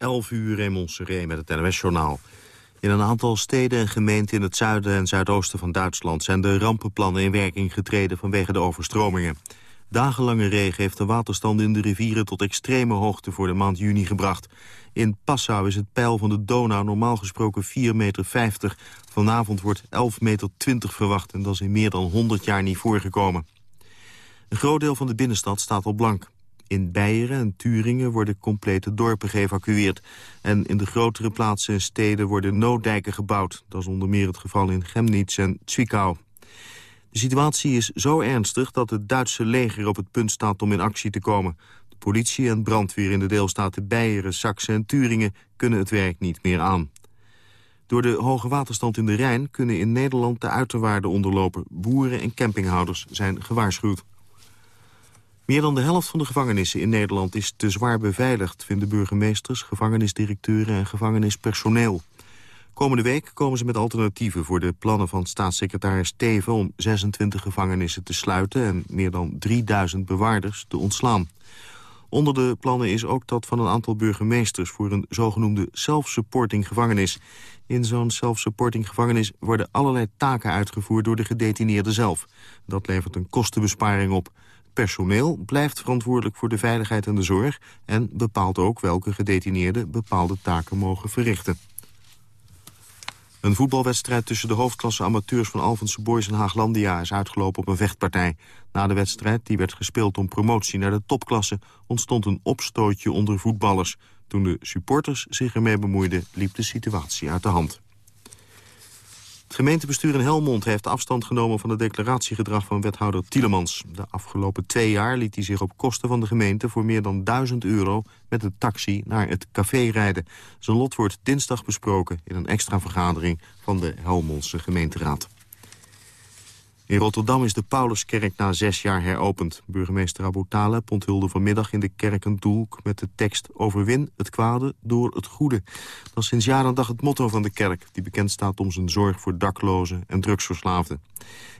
11 uur Raymond Seré met het NOS-journaal. In een aantal steden en gemeenten in het zuiden en zuidoosten van Duitsland... zijn de rampenplannen in werking getreden vanwege de overstromingen. Dagenlange regen heeft de waterstand in de rivieren tot extreme hoogte voor de maand juni gebracht. In Passau is het peil van de Donau normaal gesproken 4,50 meter. Vanavond wordt 11,20 meter verwacht en dat is in meer dan 100 jaar niet voorgekomen. Een groot deel van de binnenstad staat al blank. In Beieren en Turingen worden complete dorpen geëvacueerd. En in de grotere plaatsen en steden worden nooddijken gebouwd. Dat is onder meer het geval in Chemnitz en Zwickau. De situatie is zo ernstig dat het Duitse leger op het punt staat om in actie te komen. De politie en brandweer in de deelstaten Beieren, Saxe en Turingen kunnen het werk niet meer aan. Door de hoge waterstand in de Rijn kunnen in Nederland de uiterwaarden onderlopen. Boeren en campinghouders zijn gewaarschuwd. Meer dan de helft van de gevangenissen in Nederland is te zwaar beveiligd... vinden burgemeesters, gevangenisdirecteuren en gevangenispersoneel. Komende week komen ze met alternatieven voor de plannen van staatssecretaris Teven... om 26 gevangenissen te sluiten en meer dan 3000 bewaarders te ontslaan. Onder de plannen is ook dat van een aantal burgemeesters... voor een zogenoemde self-supporting gevangenis. In zo'n self-supporting gevangenis worden allerlei taken uitgevoerd... door de gedetineerde zelf. Dat levert een kostenbesparing op. Personeel blijft verantwoordelijk voor de veiligheid en de zorg... en bepaalt ook welke gedetineerden bepaalde taken mogen verrichten. Een voetbalwedstrijd tussen de hoofdklasse amateurs van Alphense Boys en Haaglandia is uitgelopen op een vechtpartij. Na de wedstrijd, die werd gespeeld om promotie naar de topklasse, ontstond een opstootje onder voetballers. Toen de supporters zich ermee bemoeiden, liep de situatie uit de hand. Het gemeentebestuur in Helmond heeft afstand genomen van het declaratiegedrag van wethouder Tielemans. De afgelopen twee jaar liet hij zich op kosten van de gemeente voor meer dan 1000 euro met een taxi naar het café rijden. Zijn lot wordt dinsdag besproken in een extra vergadering van de Helmondse gemeenteraad. In Rotterdam is de Pauluskerk na zes jaar heropend. Burgemeester Abu Taleb onthulde vanmiddag in de kerk een doek met de tekst Overwin het kwade door het goede. Dat is sinds jaar en dag het motto van de kerk... die bekend staat om zijn zorg voor daklozen en drugsverslaafden.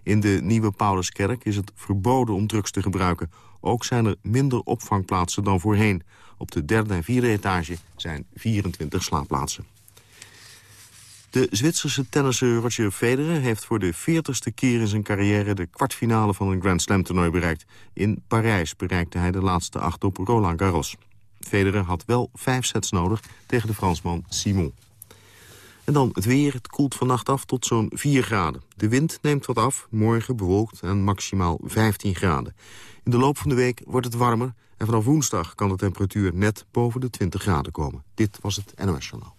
In de nieuwe Pauluskerk is het verboden om drugs te gebruiken. Ook zijn er minder opvangplaatsen dan voorheen. Op de derde en vierde etage zijn 24 slaapplaatsen. De Zwitserse tennisser Roger Federer heeft voor de veertigste keer in zijn carrière de kwartfinale van een Grand Slam toernooi bereikt. In Parijs bereikte hij de laatste acht op Roland Garros. Federer had wel vijf sets nodig tegen de Fransman Simon. En dan het weer. Het koelt vannacht af tot zo'n 4 graden. De wind neemt wat af, morgen bewolkt en maximaal 15 graden. In de loop van de week wordt het warmer... en vanaf woensdag kan de temperatuur net boven de 20 graden komen. Dit was het NOS Journaal.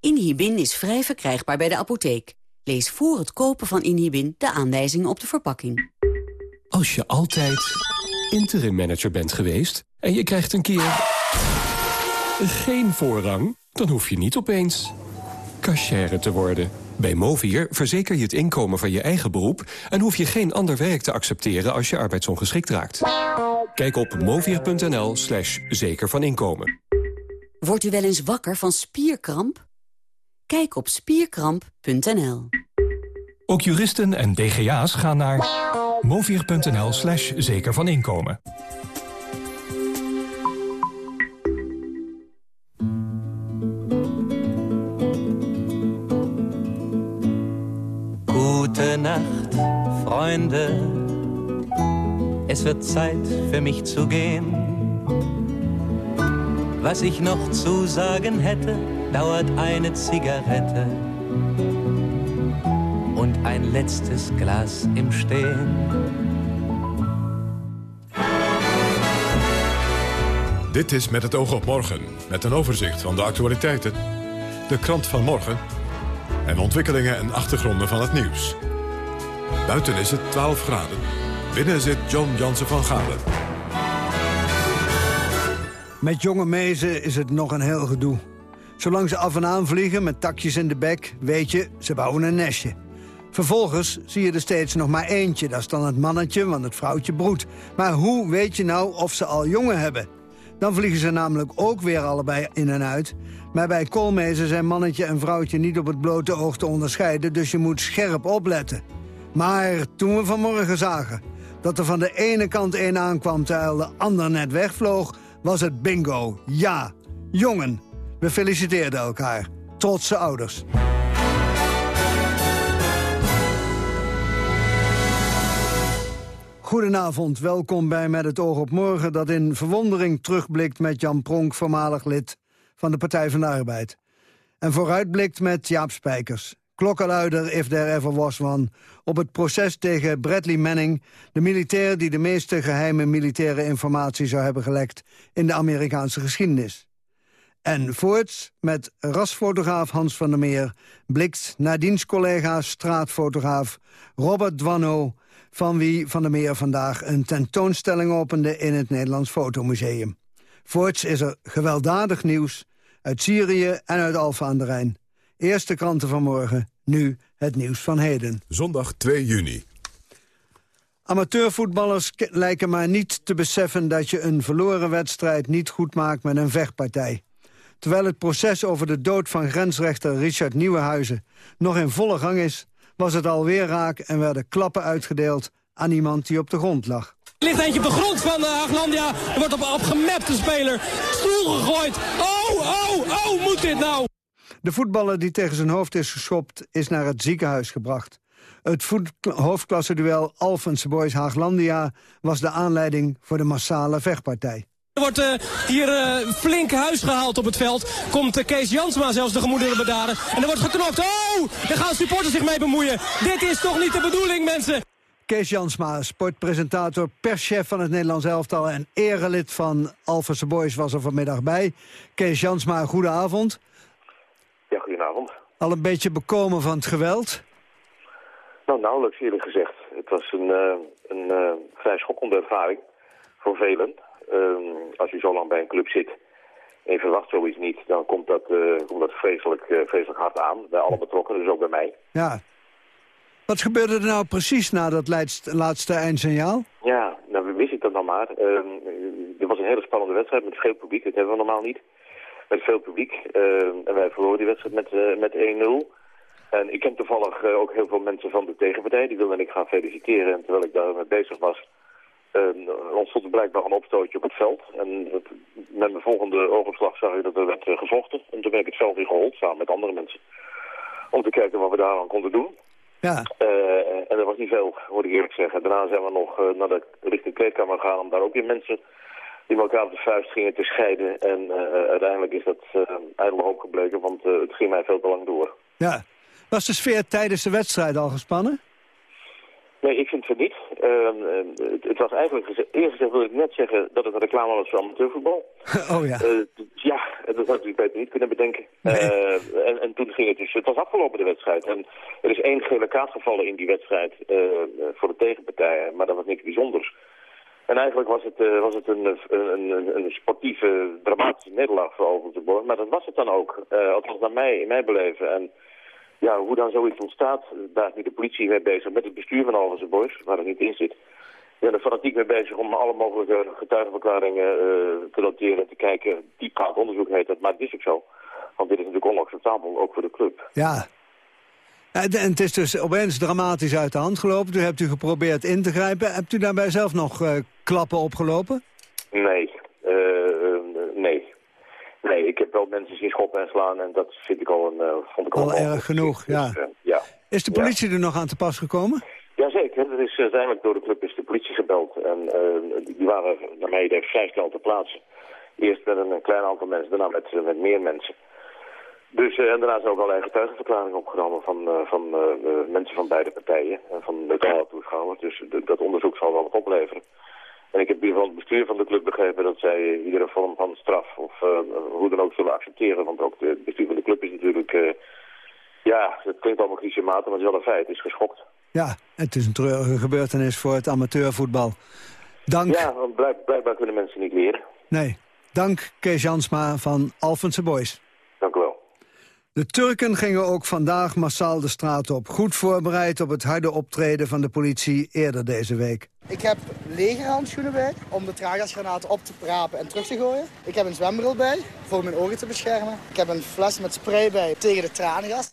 Inhibin is vrij verkrijgbaar bij de apotheek. Lees voor het kopen van Inhibin de aanwijzingen op de verpakking. Als je altijd interim manager bent geweest en je krijgt een keer geen voorrang... dan hoef je niet opeens cashier te worden. Bij Movier verzeker je het inkomen van je eigen beroep... en hoef je geen ander werk te accepteren als je arbeidsongeschikt raakt. Kijk op movier.nl slash zeker van inkomen. Wordt u wel eens wakker van spierkramp? Kijk op spierkramp.nl. Ook juristen en DGA's gaan naar movier.nl slash zeker van inkomen. Gute Nacht, Freunde. Es wird Zeit für mich zu gehen. Was ich noch zu sagen hätte dauert eine Zigarette und ein letztes Glas im Stehen. Dit is Met het oog op morgen, met een overzicht van de actualiteiten, de krant van morgen en ontwikkelingen en achtergronden van het nieuws. Buiten is het 12 graden. Binnen zit John Jansen van Galen. Met jonge mezen is het nog een heel gedoe. Zolang ze af en aan vliegen met takjes in de bek, weet je, ze bouwen een nestje. Vervolgens zie je er steeds nog maar eentje. Dat is dan het mannetje, want het vrouwtje broedt. Maar hoe weet je nou of ze al jongen hebben? Dan vliegen ze namelijk ook weer allebei in en uit. Maar bij koolmezen zijn mannetje en vrouwtje niet op het blote oog te onderscheiden... dus je moet scherp opletten. Maar toen we vanmorgen zagen dat er van de ene kant een aankwam... terwijl de ander net wegvloog, was het bingo. Ja, jongen. We feliciteerden elkaar. Trotse ouders. Goedenavond, welkom bij Met het oog op morgen... dat in verwondering terugblikt met Jan Pronk, voormalig lid van de Partij van de Arbeid. En vooruitblikt met Jaap Spijkers, klokkenluider if there ever was one... op het proces tegen Bradley Manning, de militair... die de meeste geheime militaire informatie zou hebben gelekt... in de Amerikaanse geschiedenis. En voorts met rasfotograaf Hans van der Meer... blikt naar diens collega straatfotograaf Robert Dwanno van wie Van der Meer vandaag een tentoonstelling opende in het Nederlands Fotomuseum. Voorts is er gewelddadig nieuws uit Syrië en uit Alfa aan de Rijn. Eerste kranten van morgen, nu het nieuws van heden. Zondag 2 juni. Amateurvoetballers lijken maar niet te beseffen dat je een verloren wedstrijd niet goed maakt met een vechtpartij. Terwijl het proces over de dood van grensrechter Richard Nieuwenhuizen nog in volle gang is, was het alweer raak en werden klappen uitgedeeld aan iemand die op de grond lag. Er ligt eentje op de grond van uh, Aglandia. Er wordt op, op gemapte speler. Stoel gegooid. Oh, oh, oh, moet dit nou? De voetballer die tegen zijn hoofd is geschopt is naar het ziekenhuis gebracht. Het hoofdklasse-duel Alphense Boys Haaglandia was de aanleiding voor de massale vechtpartij. Er wordt uh, hier uh, flink huis gehaald op het veld. Komt uh, Kees Jansma zelfs de gemoederen bedaren. En er wordt geknokt. Oh, daar gaan supporters zich mee bemoeien. Dit is toch niet de bedoeling, mensen? Kees Jansma, sportpresentator, perschef van het Nederlands elftal... en erelid van Alphense Boys was er vanmiddag bij. Kees Jansma, goedenavond. Ja, goedenavond. Al een beetje bekomen van het geweld? Nou, nauwelijks eerlijk gezegd. Het was een, een vrij schokkende ervaring voor velen. Um, als je zo lang bij een club zit en je verwacht zoiets niet, dan komt dat, uh, komt dat vreselijk, uh, vreselijk hard aan. Bij alle betrokkenen, dus ook bij mij. Ja. Wat gebeurde er nou precies na dat laatste, laatste eindsignaal? Ja, nou wist ik dat dan maar. Uh, er was een hele spannende wedstrijd met veel publiek, dat hebben we normaal niet. Met veel publiek. en wij verloren die wedstrijd met, uh, met 1-0. En ik ken toevallig ook heel veel mensen van de tegenpartij. Die wilden ik gaan feliciteren. En terwijl ik daar mee bezig was, uh, ontstond er blijkbaar een opstootje op het veld. En met mijn volgende oogopslag zag ik dat er werd uh, gevochten. En toen ben ik het veld weer gehold, samen met andere mensen. Om te kijken wat we daar aan konden doen. Ja. Uh, en dat was niet veel, moet ik eerlijk zeggen. Daarna zijn we nog uh, naar de richting kleedkamer gegaan om daar ook weer mensen die elkaar op de vuist gingen te scheiden. En uh, uiteindelijk is dat uh, ijdel hoop gebleken, want het ging mij veel te lang door. Ja. Was de sfeer tijdens de wedstrijd al gespannen? Nee, ik vind het niet. Uh, het, het, was eigenlijk, eerst gezegd wil ik net zeggen dat het een reclame was voor amateurvoetbal. Oh ja. Uh, ja, dat had ik natuurlijk beter niet kunnen bedenken. Nee. Uh, en, en, toen ging het dus, het was afgelopen de wedstrijd. En er is één gele kaart gevallen in die wedstrijd voor de tegenpartijen, maar dat was niks bijzonders. En eigenlijk was het, was het een, een, een, een sportieve, dramatische nederlaag voor Overtoborg. Maar dat was het dan ook, althans naar mij, in mijn beleven. En ja, hoe dan zoiets ontstaat, daar is nu de politie mee bezig, met het bestuur van Alphense Boys, waar het niet in zit. Ja, de fanatiek mee bezig om alle mogelijke getuigenverklaringen uh, te noteren en te kijken. Diepgaand onderzoek heet dat, maar het is ook zo. Want dit is natuurlijk onacceptabel, ook voor de club. Ja. En het is dus opeens dramatisch uit de hand gelopen. Toen hebt u geprobeerd in te grijpen. Hebt u daarbij zelf nog uh, klappen opgelopen? Nee. Nee, ik heb wel mensen zien schoppen en slaan en dat vind ik al een, uh, vond ik al, al erg genoeg, dus, ja. Uh, ja. Is de politie ja. er nog aan te pas gekomen? Jazeker, er is uiteindelijk door de club is de politie gebeld en uh, die waren naar mij idee vrij snel te plaatsen. Eerst met een klein aantal mensen, daarna met, met meer mensen. Dus, en daarna zijn ook allerlei getuigenverklaringen opgenomen van, van mensen van beide partijen en van neutrale toeschouwers. Dus dat onderzoek zal wel wat opleveren. En ik heb hier van het bestuur van de club begrepen dat zij iedere vorm van straf of uh, hoe dan ook zullen accepteren. Want ook het bestuur van de club is natuurlijk, uh, ja, het klinkt allemaal clichématig, maar het is wel een feit, het is geschokt. Ja, het is een treurige gebeurtenis voor het amateurvoetbal. Dank. Ja, want blijk, blijkbaar kunnen mensen niet leren. Nee. Dank Kees Jansma van Alphense Boys. De Turken gingen ook vandaag massaal de straat op. Goed voorbereid op het harde optreden van de politie eerder deze week. Ik heb legerhandschoenen bij om de traangasgranaten op te prapen en terug te gooien. Ik heb een zwembril bij voor mijn ogen te beschermen. Ik heb een fles met spray bij tegen de traangas.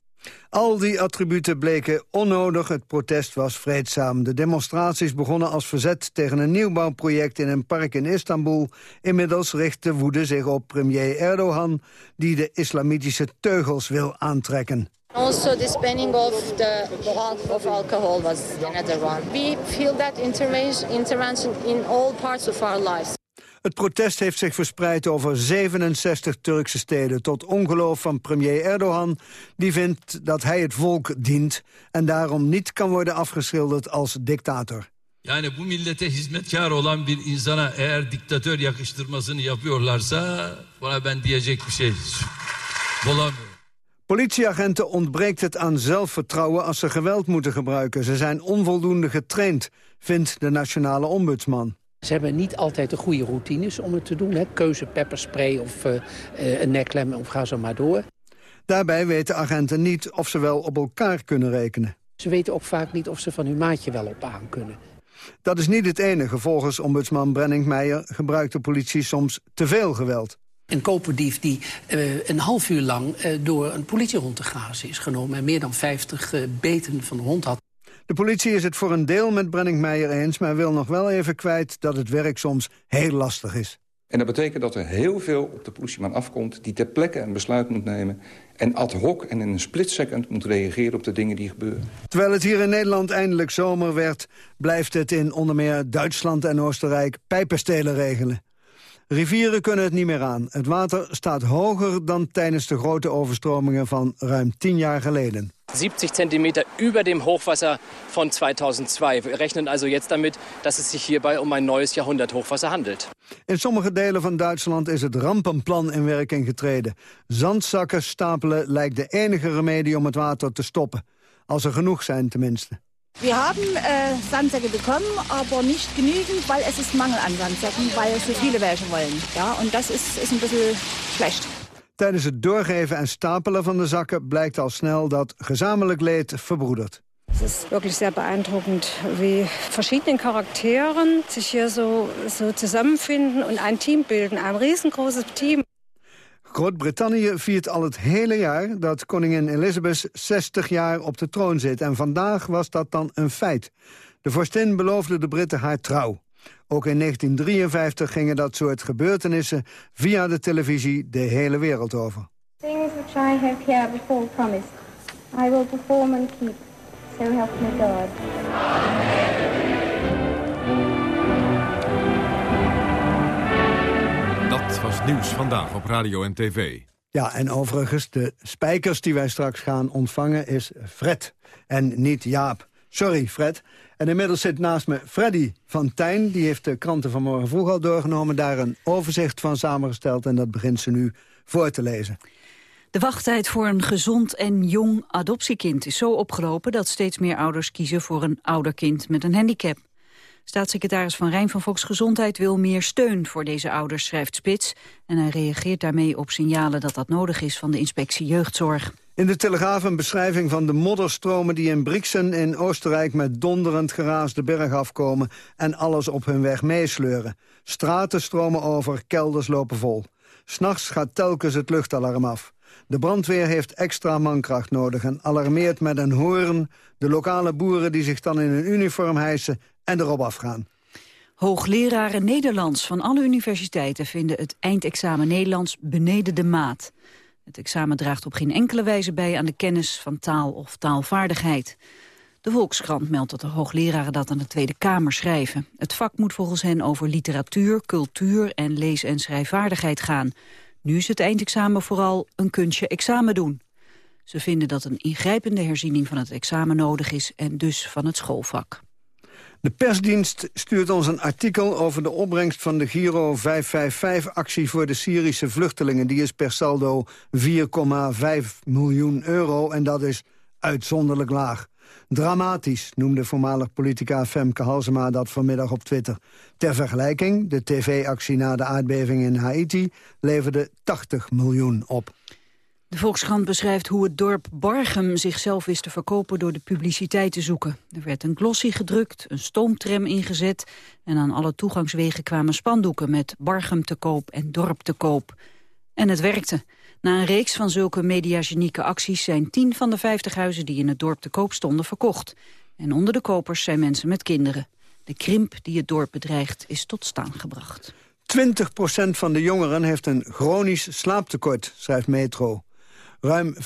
Al die attributen bleken onnodig. Het protest was vreedzaam. De demonstraties begonnen als verzet tegen een nieuwbouwproject in een park in Istanbul. Inmiddels richt de woede zich op premier Erdogan... die de islamitische teugels wil aantrekken. Also, this banning of the of alcohol was another one. We feel that intervention in all parts of our lives. Het protest heeft zich verspreid over 67 Turkse steden... tot ongeloof van premier Erdogan, die vindt dat hij het volk dient... en daarom niet kan worden afgeschilderd als dictator. Yani bu millete hizmetkar olan bir insana eğer diktatör yakıştırmasını yapıyorlarsa... bana ben diyecek bir şey bulamıyorum. Politieagenten ontbreekt het aan zelfvertrouwen als ze geweld moeten gebruiken. Ze zijn onvoldoende getraind, vindt de nationale ombudsman. Ze hebben niet altijd de goede routines om het te doen. Hè. Keuze pepperspray of uh, een neklem of ga zo maar door. Daarbij weten agenten niet of ze wel op elkaar kunnen rekenen. Ze weten ook vaak niet of ze van hun maatje wel op aan kunnen. Dat is niet het enige. Volgens ombudsman Brenning Meijer gebruikt de politie soms te veel geweld. Een koperdief die uh, een half uur lang uh, door een politiehond te grazen is genomen... en meer dan 50 uh, beten van de hond had. De politie is het voor een deel met Brenning Meijer eens... maar wil nog wel even kwijt dat het werk soms heel lastig is. En dat betekent dat er heel veel op de politieman afkomt... die ter plekke een besluit moet nemen... en ad hoc en in een split second moet reageren op de dingen die gebeuren. Terwijl het hier in Nederland eindelijk zomer werd... blijft het in onder meer Duitsland en Oostenrijk pijpenstelen regelen. Rivieren kunnen het niet meer aan. Het water staat hoger dan tijdens de grote overstromingen van ruim tien jaar geleden. 70 Zentimeter über dem Hochwasser von 2002. Wir rechnen also jetzt damit, dass es sich hierbei um ein neues Jahrhunderthochwasser handelt. In sommige delen van Duitsland is het rampenplan in werking getreden. Zandzakken stapelen lijkt de enige remedie om het water te stoppen. Als er genoeg zijn tenminste. Wir haben äh, Sandsäcke bekommen, aber nicht genügend, weil es ist Mangel an Sandsäcken, weil so viele welche wollen. Ja, und das ist, ist ein bisschen schlecht. Tijdens het doorgeven en stapelen van de zakken blijkt al snel dat gezamenlijk leed verbroedert. Es ist wirklich sehr beeindruckend, wie verschiedene Charakteren sich hier so, so zusammenfinden und ein Team bilden. Ein riesengroßes Team. Groot-Brittannië viert al het hele jaar dat koningin Elizabeth 60 jaar op de troon zit. En vandaag was dat dan een feit. De vorstin beloofde de Britten haar trouw. Ook in 1953 gingen dat soort gebeurtenissen via de televisie de hele wereld over. Things which I have here before promised, I will perform and keep. So help me God. Dat was nieuws vandaag op radio en tv. Ja, en overigens, de spijkers die wij straks gaan ontvangen is Fred en niet Jaap. Sorry, Fred. En inmiddels zit naast me Freddy van Tijn. Die heeft de kranten van morgen vroeg al doorgenomen. Daar een overzicht van samengesteld en dat begint ze nu voor te lezen. De wachttijd voor een gezond en jong adoptiekind is zo opgelopen... dat steeds meer ouders kiezen voor een ouder kind met een handicap. Staatssecretaris Van Rijn van Volksgezondheid wil meer steun voor deze ouders, schrijft Spits. En hij reageert daarmee op signalen dat dat nodig is van de inspectie jeugdzorg. In de Telegraaf een beschrijving van de modderstromen die in Brixen in Oostenrijk met donderend geraas de berg afkomen en alles op hun weg meesleuren. Straten stromen over, kelders lopen vol. S'nachts gaat telkens het luchtalarm af. De brandweer heeft extra mankracht nodig en alarmeert met een hoorn de lokale boeren die zich dan in hun uniform hijsen en erop afgaan. Hoogleraren Nederlands van alle universiteiten vinden het eindexamen Nederlands beneden de maat. Het examen draagt op geen enkele wijze bij aan de kennis van taal of taalvaardigheid. De Volkskrant meldt dat de hoogleraren dat aan de Tweede Kamer schrijven. Het vak moet volgens hen over literatuur, cultuur en lees- en schrijfvaardigheid gaan. Nu is het eindexamen vooral een kunstje examen doen. Ze vinden dat een ingrijpende herziening van het examen nodig is en dus van het schoolvak. De persdienst stuurt ons een artikel over de opbrengst van de Giro 555-actie voor de Syrische vluchtelingen. Die is per saldo 4,5 miljoen euro en dat is uitzonderlijk laag. Dramatisch, noemde voormalig politica Femke Halsema dat vanmiddag op Twitter. Ter vergelijking, de tv-actie na de aardbeving in Haiti leverde 80 miljoen op. De Volkskrant beschrijft hoe het dorp Bargem zichzelf wist te verkopen door de publiciteit te zoeken. Er werd een glossy gedrukt, een stoomtram ingezet en aan alle toegangswegen kwamen spandoeken met Bargem te koop en dorp te koop. En het werkte. Na een reeks van zulke mediagenieke acties zijn tien van de vijftig huizen die in het dorp te koop stonden verkocht. En onder de kopers zijn mensen met kinderen. De krimp die het dorp bedreigt is tot staan gebracht. 20% van de jongeren heeft een chronisch slaaptekort, schrijft Metro. Ruim 65%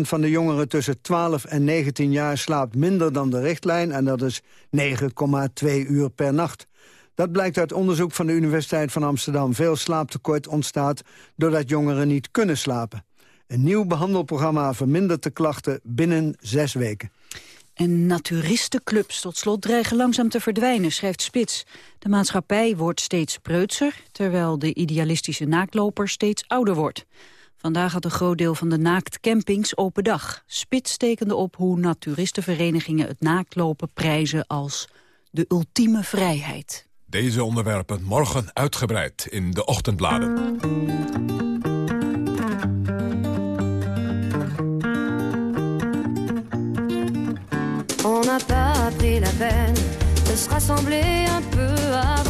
van de jongeren tussen 12 en 19 jaar slaapt minder dan de richtlijn... en dat is 9,2 uur per nacht. Dat blijkt uit onderzoek van de Universiteit van Amsterdam. Veel slaaptekort ontstaat doordat jongeren niet kunnen slapen. Een nieuw behandelprogramma vermindert de klachten binnen zes weken. En naturistenclubs tot slot dreigen langzaam te verdwijnen, schrijft Spits. De maatschappij wordt steeds preutser, terwijl de idealistische naaktloper steeds ouder wordt. Vandaag had een groot deel van de naaktcampings open dag. Spits tekende op hoe naturistenverenigingen het naaktlopen prijzen als de ultieme vrijheid. Deze onderwerpen morgen uitgebreid in de ochtendbladen. On n'a pas pris la peine de se rassembler un peu avant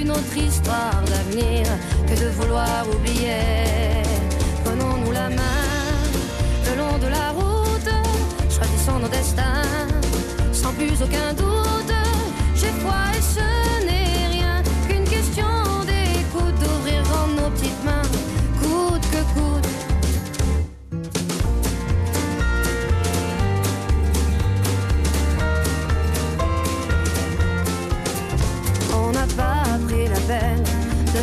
une autre histoire d'avenir que de vouloir oublier. Prenons-nous la main le long de la route, choisissons nos destins sans plus aucun doute. J'ai foi et ce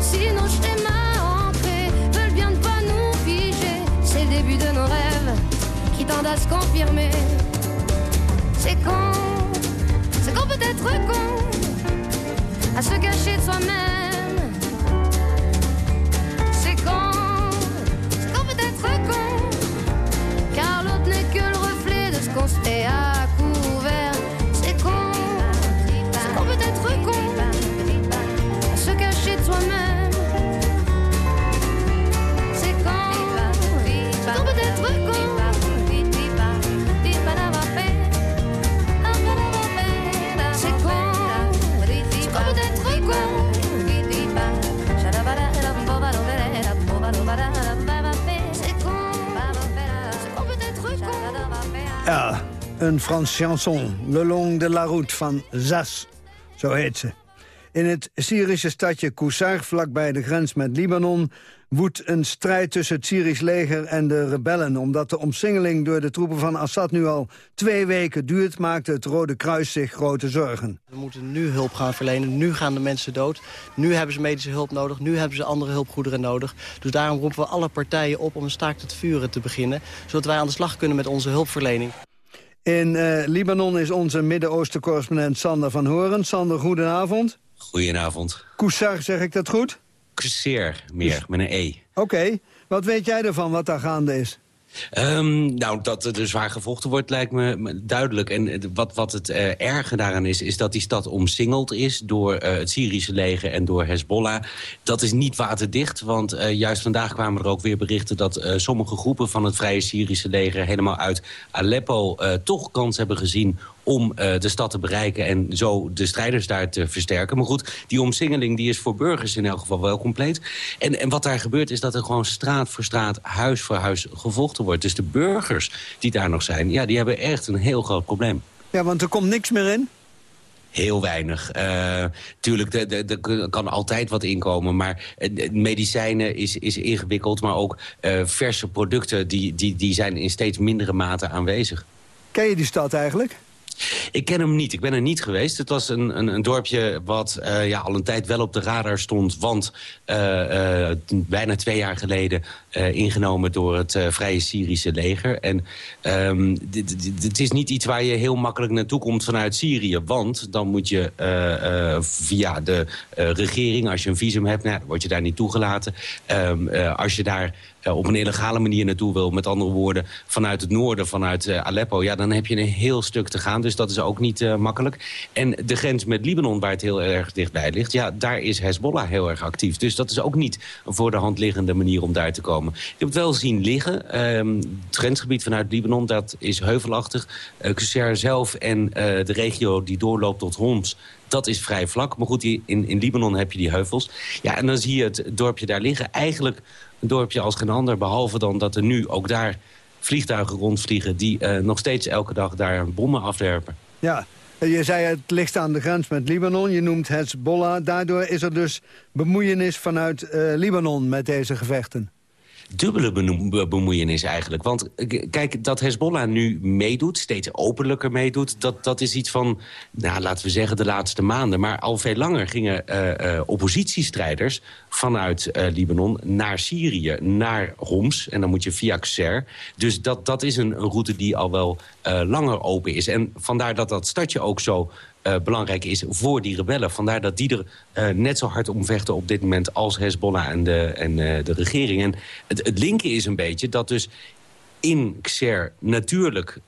Si nos schémas ancrés veulent bien ne pas nous figer, c'est le début de nos rêves qui tendent à se confirmer. C'est con, c'est qu'on peut être con à se cacher de soi-même. C'est con, c'est qu'on peut être con, car l'autre n'est que le een Frans chanson, Le Long de la Route van Zas, zo heet ze. In het Syrische stadje Kousar, vlakbij de grens met Libanon... woedt een strijd tussen het Syrisch leger en de rebellen. Omdat de omsingeling door de troepen van Assad nu al twee weken duurt... maakt het Rode Kruis zich grote zorgen. We moeten nu hulp gaan verlenen. Nu gaan de mensen dood. Nu hebben ze medische hulp nodig. Nu hebben ze andere hulpgoederen nodig. Dus daarom roepen we alle partijen op om een staakt het vuren te beginnen. Zodat wij aan de slag kunnen met onze hulpverlening. In uh, Libanon is onze Midden-Oosten-correspondent Sander van Horen. Sander, goedenavond. Goedenavond. Koussar, zeg ik dat goed? Kousser, meer, met een E. Oké. Wat weet jij ervan, wat daar gaande is? Um, nou, dat er zwaar gevochten wordt lijkt me duidelijk. En wat, wat het uh, erge daaraan is, is dat die stad omsingeld is... door uh, het Syrische leger en door Hezbollah. Dat is niet waterdicht, want uh, juist vandaag kwamen er ook weer berichten... dat sommige groepen van het Vrije Syrische leger... helemaal uit Aleppo toch kans hebben gezien om uh, de stad te bereiken en zo de strijders daar te versterken. Maar goed, die omsingeling die is voor burgers in elk geval wel compleet. En, en wat daar gebeurt is dat er gewoon straat voor straat, huis voor huis gevochten wordt. Dus de burgers die daar nog zijn, ja, die hebben echt een heel groot probleem. Ja, want er komt niks meer in? Heel weinig. Uh, tuurlijk, er kan altijd wat inkomen. Maar uh, medicijnen is, is ingewikkeld. Maar ook uh, verse producten die, die, die zijn in steeds mindere mate aanwezig. Ken je die stad eigenlijk? Ik ken hem niet. Ik ben er niet geweest. Het was een, een, een dorpje wat uh, ja, al een tijd wel op de radar stond. Want uh, uh, bijna twee jaar geleden ingenomen door het Vrije Syrische leger. En um, het is niet iets waar je heel makkelijk naartoe komt vanuit Syrië. Want dan moet je via de regering, als je een visum hebt... Nou, dan word je daar niet toegelaten. Um, als je daar op een illegale manier naartoe wil. Met andere woorden, vanuit het noorden, vanuit uh, Aleppo... ja, dan heb je een heel stuk te gaan. Dus dat is ook niet uh, makkelijk. En de grens met Libanon, waar het heel erg dichtbij ligt... ja, daar is Hezbollah heel erg actief. Dus dat is ook niet een voor de hand liggende manier om daar te komen. Je hebt wel zien liggen. Um, het grensgebied vanuit Libanon, dat is heuvelachtig. Uh, zelf en de regio die doorloopt tot Homs dat is vrij vlak. Maar goed, in, in Libanon heb je die heuvels. Ja, en dan zie je het dorpje daar liggen. Eigenlijk een dorpje als geen ander. Behalve dan dat er nu ook daar vliegtuigen rondvliegen... die uh, nog steeds elke dag daar bommen afwerpen. Ja, je zei het ligt aan de grens met Libanon. Je noemt Hezbollah. Daardoor is er dus bemoeienis vanuit uh, Libanon met deze gevechten dubbele bemoeienis eigenlijk. Want kijk, dat Hezbollah nu meedoet, steeds openlijker meedoet... dat, dat is iets van, nou, laten we zeggen, de laatste maanden. Maar al veel langer gingen uh, uh, oppositiestrijders vanuit Libanon naar Syrië, naar Homs. En dan moet je via Qusser. Dus dat, dat is een, een route die al wel langer open is. En vandaar dat dat stadje ook zo belangrijk is voor die rebellen. Vandaar dat die er uh, net zo hard om vechten op dit moment als Hezbollah en de, en, uh, de regering. En het, het linken is een beetje dat dus in Xer natuurlijk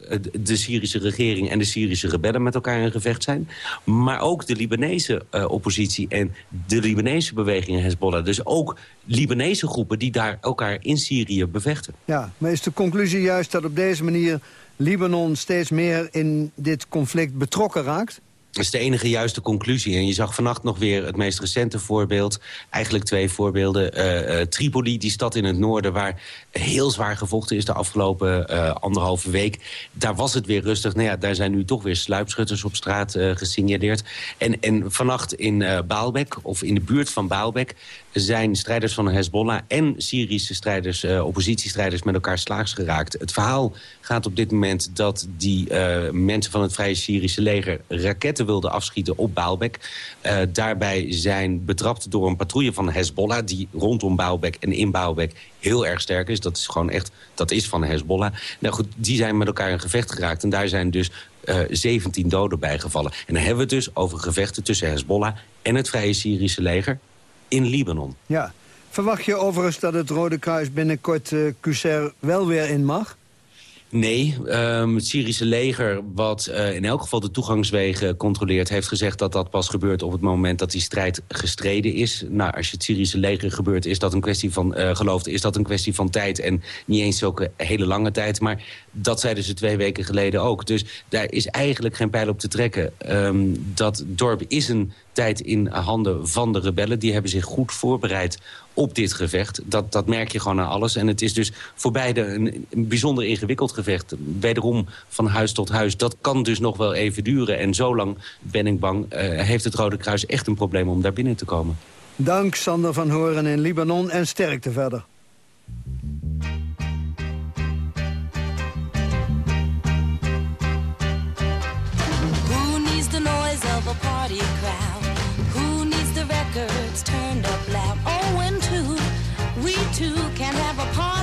de Syrische regering en de Syrische rebellen met elkaar in gevecht zijn. Maar ook de Libanese oppositie en de Libanese beweging Hezbollah. Dus ook Libanese groepen die daar elkaar in Syrië bevechten. Ja, maar is de conclusie juist dat op deze manier Libanon steeds meer in dit conflict betrokken raakt? Dat is de enige juiste conclusie. En je zag vannacht nog weer het meest recente voorbeeld. Eigenlijk twee voorbeelden. Uh, uh, Tripoli, die stad in het noorden... waar heel zwaar gevochten is de afgelopen uh, anderhalve week. Daar was het weer rustig. Nou ja, daar zijn nu toch weer sluipschutters op straat gesignaleerd. En, en vannacht in Baalbek, of in de buurt van Baalbek... zijn strijders van Hezbollah en Syrische strijders, oppositiestrijders... met elkaar slaags geraakt. Het verhaal gaat op dit moment dat die mensen van het Vrije Syrische leger... raketten wilde afschieten op Baalbek. Uh, daarbij zijn betrapt door een patrouille van Hezbollah... die rondom Baalbek en in Baalbek heel erg sterk is. Dat is gewoon echt, dat is van Hezbollah. Nou goed, die zijn met elkaar in gevecht geraakt. En daar zijn dus uh, eh, 17 doden bijgevallen. En dan hebben we het dus over gevechten tussen Hezbollah... en het Vrije Syrische leger in Libanon. Ja. Verwacht je overigens dat het Rode Kruis binnenkort uh, wel weer in mag? Nee, um, het Syrische leger, wat uh, in elk geval de toegangswegen controleert... heeft gezegd dat dat pas gebeurt op het moment dat die strijd gestreden is. Nou, als je het Syrische leger gebeurt, is dat een kwestie van uh, geloof, is dat een kwestie van tijd. En niet eens zulke hele lange tijd. Maar dat zeiden ze twee weken geleden ook. Dus daar is eigenlijk geen pijl op te trekken. Ehm, dat dorp is een tijd in handen van de rebellen. Die hebben zich goed voorbereid op dit gevecht. Dat, dat merk je gewoon aan alles. En het is dus voor beide een, een bijzonder ingewikkeld gevecht. Wederom van huis tot huis. Dat kan dus nog wel even duren. En zo lang, ben ik bang, uh, heeft het Rode Kruis echt een probleem om daar binnen te komen. Dank Sander van Horen in Libanon en sterkte verder. Who needs the noise of a party crowd? Who needs the records turned up loud? Two can have a party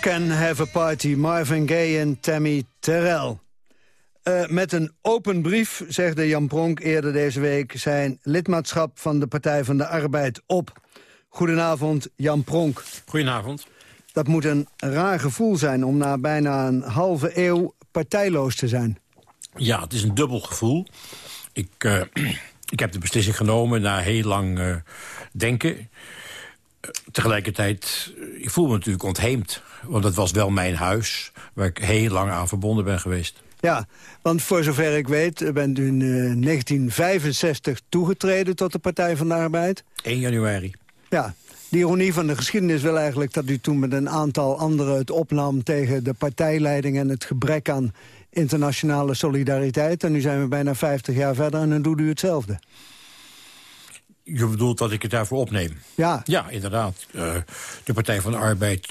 Can Have a Party, Marvin Gaye en Tammy Terrell. Eh, met een open brief zegde Jan Pronk eerder deze week... zijn lidmaatschap van de Partij van de Arbeid op. Goedenavond, Jan Pronk. Goedenavond. Dat moet een raar gevoel zijn om na bijna een halve eeuw partijloos te zijn. Ja, het is een dubbel gevoel. Ik, eh, ik heb de beslissing genomen na heel lang eh, denken. Eh, tegelijkertijd, eh, ik voel me natuurlijk ontheemd. Want het was wel mijn huis, waar ik heel lang aan verbonden ben geweest. Ja, want voor zover ik weet bent u in eh, 1965 toegetreden tot de Partij van de Arbeid. 1 januari. Ja, de ironie van de geschiedenis wil eigenlijk dat u toen met een aantal anderen het opnam tegen de partijleiding en het gebrek aan internationale solidariteit. En nu zijn we bijna 50 jaar verder en dan doet u hetzelfde. Je bedoelt dat ik het daarvoor opneem? Ja. Ja, inderdaad. Eh, de Partij van de Arbeid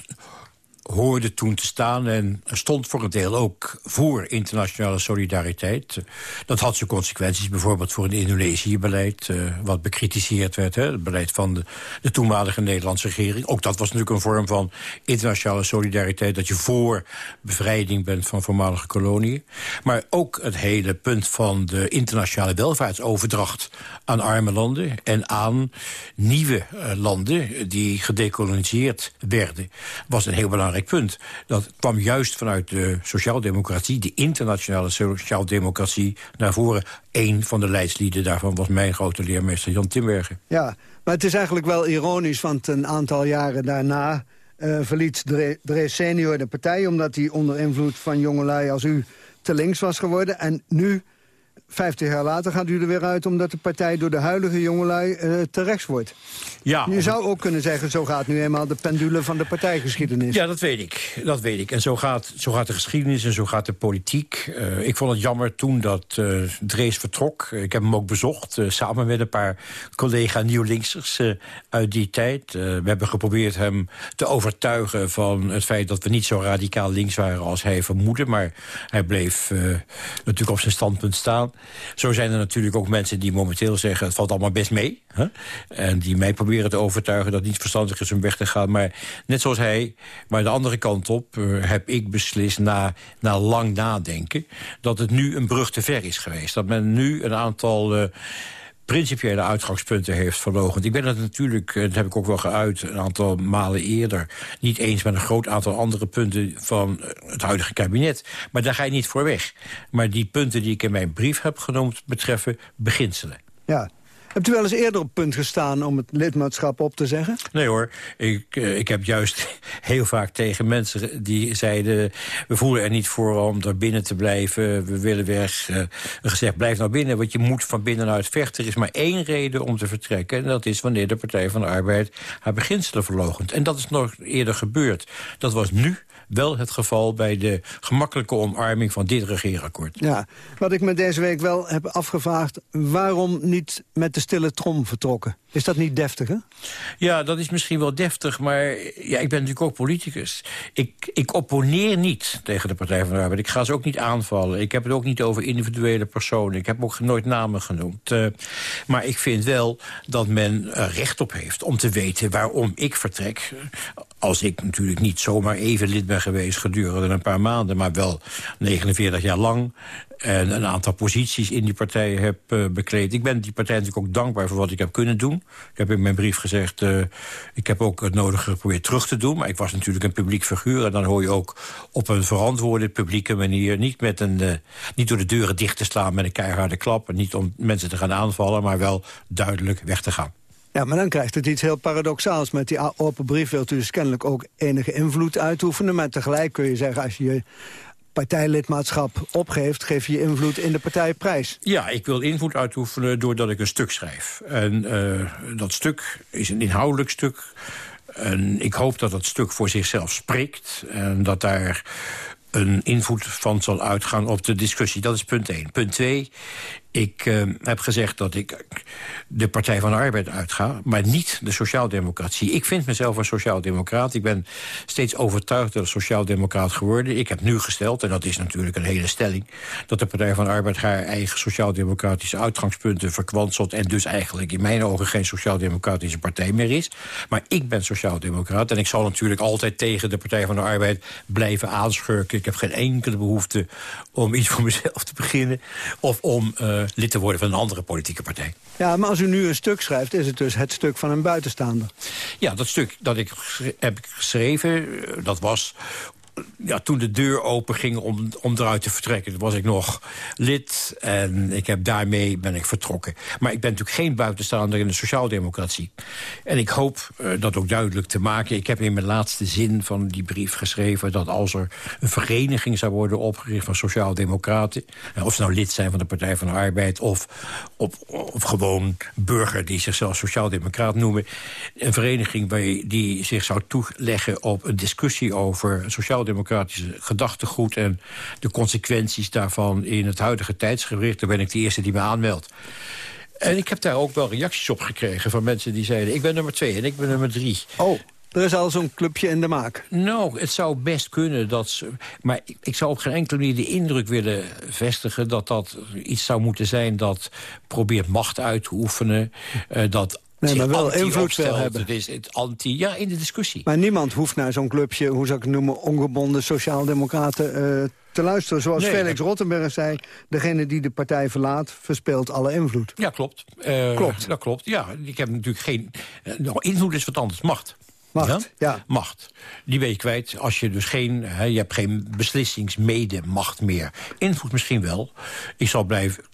hoorde toen te staan... en stond voor een deel ook voor internationale solidariteit. Dat had zijn consequenties bijvoorbeeld voor het Indonesië-beleid... eh, wat bekritiseerd werd, hè, het beleid van de, de toenmalige Nederlandse regering. Ook dat was natuurlijk een vorm van internationale solidariteit... dat je voor bevrijding bent van voormalige koloniën. Maar ook het hele punt van de internationale welvaartsoverdracht... aan arme landen en aan nieuwe eh, landen die gedekoloniseerd werden... was een heel belangrijk punt. Dat kwam juist vanuit de sociaaldemocratie, de internationale sociaaldemocratie, naar voren. Eén van de leidslieden daarvan was mijn grote leermeester Jan Timbergen. Ja, maar het is eigenlijk wel ironisch, want een aantal jaren daarna... eh, verliet Dre- senior de partij... omdat hij onder invloed van jongelui als u te links was geworden. En nu, 50 jaar later, gaat u er weer uit... omdat de partij door de huidige jongelui eh, te rechts wordt. Ja, Je zou ook kunnen zeggen, zo gaat nu eenmaal de pendule van de partijgeschiedenis. Ja, dat weet ik. Dat weet ik. En zo gaat, zo gaat de geschiedenis en zo gaat de politiek. Eh, ik vond het jammer toen dat eh, Drees vertrok. Ik heb hem ook bezocht, eh, samen met een paar collega nieuwlinksers eh, uit die tijd. Eh, we hebben geprobeerd hem te overtuigen van het feit... dat we niet zo radicaal links waren als hij vermoedde. Maar hij bleef eh, natuurlijk op zijn standpunt staan. Zo zijn er natuurlijk ook mensen die momenteel zeggen... het valt allemaal best mee. Hè? En die mij proberen te overtuigen dat het niet verstandig is om weg te gaan. Maar net zoals hij, maar de andere kant op... eh, heb ik beslist na, na lang nadenken... dat het nu een brug te ver is geweest. Dat men nu een aantal... eh, principiële uitgangspunten heeft verlogend. Ik ben het natuurlijk, eh, dat heb ik ook wel geuit... een aantal malen eerder... niet eens met een groot aantal andere punten van eh, het huidige kabinet. Maar daar ga je niet voor weg. Maar die punten die ik in mijn brief heb genoemd... betreffen beginselen. Ja. Hebt u wel eens eerder op punt gestaan om het lidmaatschap op te zeggen? Nee hoor, ik, eh, ik heb juist heel vaak tegen mensen die zeiden... we voelen er niet voor om er binnen te blijven, we willen weg. eh, gezegd, blijf nou binnen, want je moet van binnenuit vechten. Er is maar één reden om te vertrekken... en dat is wanneer de Partij van de Arbeid haar beginselen verloochent. En dat is nog eerder gebeurd. Dat was nu wel het geval bij de gemakkelijke omarming van dit regeerakkoord. Ja, wat ik me deze week wel heb afgevraagd... waarom niet met de stille trom vertrokken? Is dat niet deftig, hè? Ja, dat is misschien wel deftig, maar ja, ik ben natuurlijk ook politicus. Ik, ik opponeer niet tegen de Partij van de Arbeid. Ik ga ze ook niet aanvallen. Ik heb het ook niet over individuele personen. Ik heb ook nooit namen genoemd. Eh, maar ik vind wel dat men er recht op heeft om te weten waarom ik vertrek. Als ik natuurlijk niet zomaar even lid ben geweest gedurende een paar maanden... maar wel 49 jaar lang en een aantal posities in die partij heb eh, bekleed. Ik ben die partij natuurlijk ook dankbaar voor wat ik heb kunnen doen. Ik heb in mijn brief gezegd, eh, ik heb ook het nodige geprobeerd terug te doen. Maar ik was natuurlijk een publiek figuur. En dan hoor je ook op een verantwoorde publieke manier... niet, met een, eh, niet door de deuren dicht te slaan met een keiharde klap... en niet om mensen te gaan aanvallen, maar wel duidelijk weg te gaan. Ja, maar dan krijgt het iets heel paradoxaals. Met die open brief wilt u dus kennelijk ook enige invloed uitoefenen. Maar tegelijk kun je zeggen, als je je partijlidmaatschap opgeeft... geef je invloed in de partij prijs. Ja, ik wil invloed uitoefenen doordat ik een stuk schrijf. En uh, dat stuk is een inhoudelijk stuk. En ik hoop dat dat stuk voor zichzelf spreekt. En dat daar een invloed van zal uitgaan op de discussie. Dat is punt 1. Punt 2, ik uh, heb gezegd dat ik de Partij van de Arbeid uitga... maar niet de sociaaldemocratie. Ik vind mezelf een sociaaldemocraat. Ik ben steeds overtuigd dat sociaaldemocraat geworden. Ik heb nu gesteld, en dat is natuurlijk een hele stelling... dat de Partij van de Arbeid haar eigen sociaaldemocratische uitgangspunten verkwanselt... en dus eigenlijk in mijn ogen geen sociaaldemocratische partij meer is. Maar ik ben sociaaldemocraat en ik zal natuurlijk altijd tegen de Partij van de Arbeid blijven aanschurken. Ik heb geen enkele behoefte om iets voor mezelf te beginnen... of om... Uh, lid te worden van een andere politieke partij. Ja, maar als u nu een stuk schrijft, is het dus het stuk van een buitenstaander. Ja, dat stuk dat ik heb geschreven, dat was ja, toen de deur open ging om, om eruit te vertrekken... was ik nog lid en ik heb daarmee ben ik vertrokken. Maar ik ben natuurlijk geen buitenstaander in de sociaaldemocratie. En ik hoop uh, dat ook duidelijk te maken. Ik heb in mijn laatste zin van die brief geschreven... dat als er een vereniging zou worden opgericht van sociaaldemocraten... of ze nou lid zijn van de Partij van de Arbeid... of, of, of gewoon burger die zichzelf sociaaldemocraat noemen... een vereniging die zich zou toeleggen op een discussie over sociaaldemocratie democratische gedachtegoed... en de consequenties daarvan in het huidige tijdsgericht... dan ben ik de eerste die me aanmeldt. En ik heb daar ook wel reacties op gekregen van mensen die zeiden... ik ben nummer twee en ik ben nummer drie. Oh. Er is al zo'n clubje in de maak. Nou, het zou best kunnen. Dat ze, maar ik, ik zou op geen enkele manier de indruk willen vestigen... dat dat iets zou moeten zijn dat probeert macht uit te oefenen. Uh, dat Nee, maar wel invloed wil hebben. Het is het anti, ja, in de discussie. Maar niemand hoeft naar zo'n clubje, hoe zou ik het noemen... ongebonden sociaaldemocraten uh, te luisteren. Zoals nee, Felix Rottenberg zei, degene die de partij verlaat... verspeelt alle invloed. Ja, klopt. Uh, klopt. Dat klopt, ja. Ik heb natuurlijk geen... Uh, nou, invloed is wat anders, macht. Macht, ja? ja? Macht. Die ben je kwijt als je dus geen... Hè, je hebt geen beslissingsmede-macht meer. Invloed misschien wel. Ik zal blijven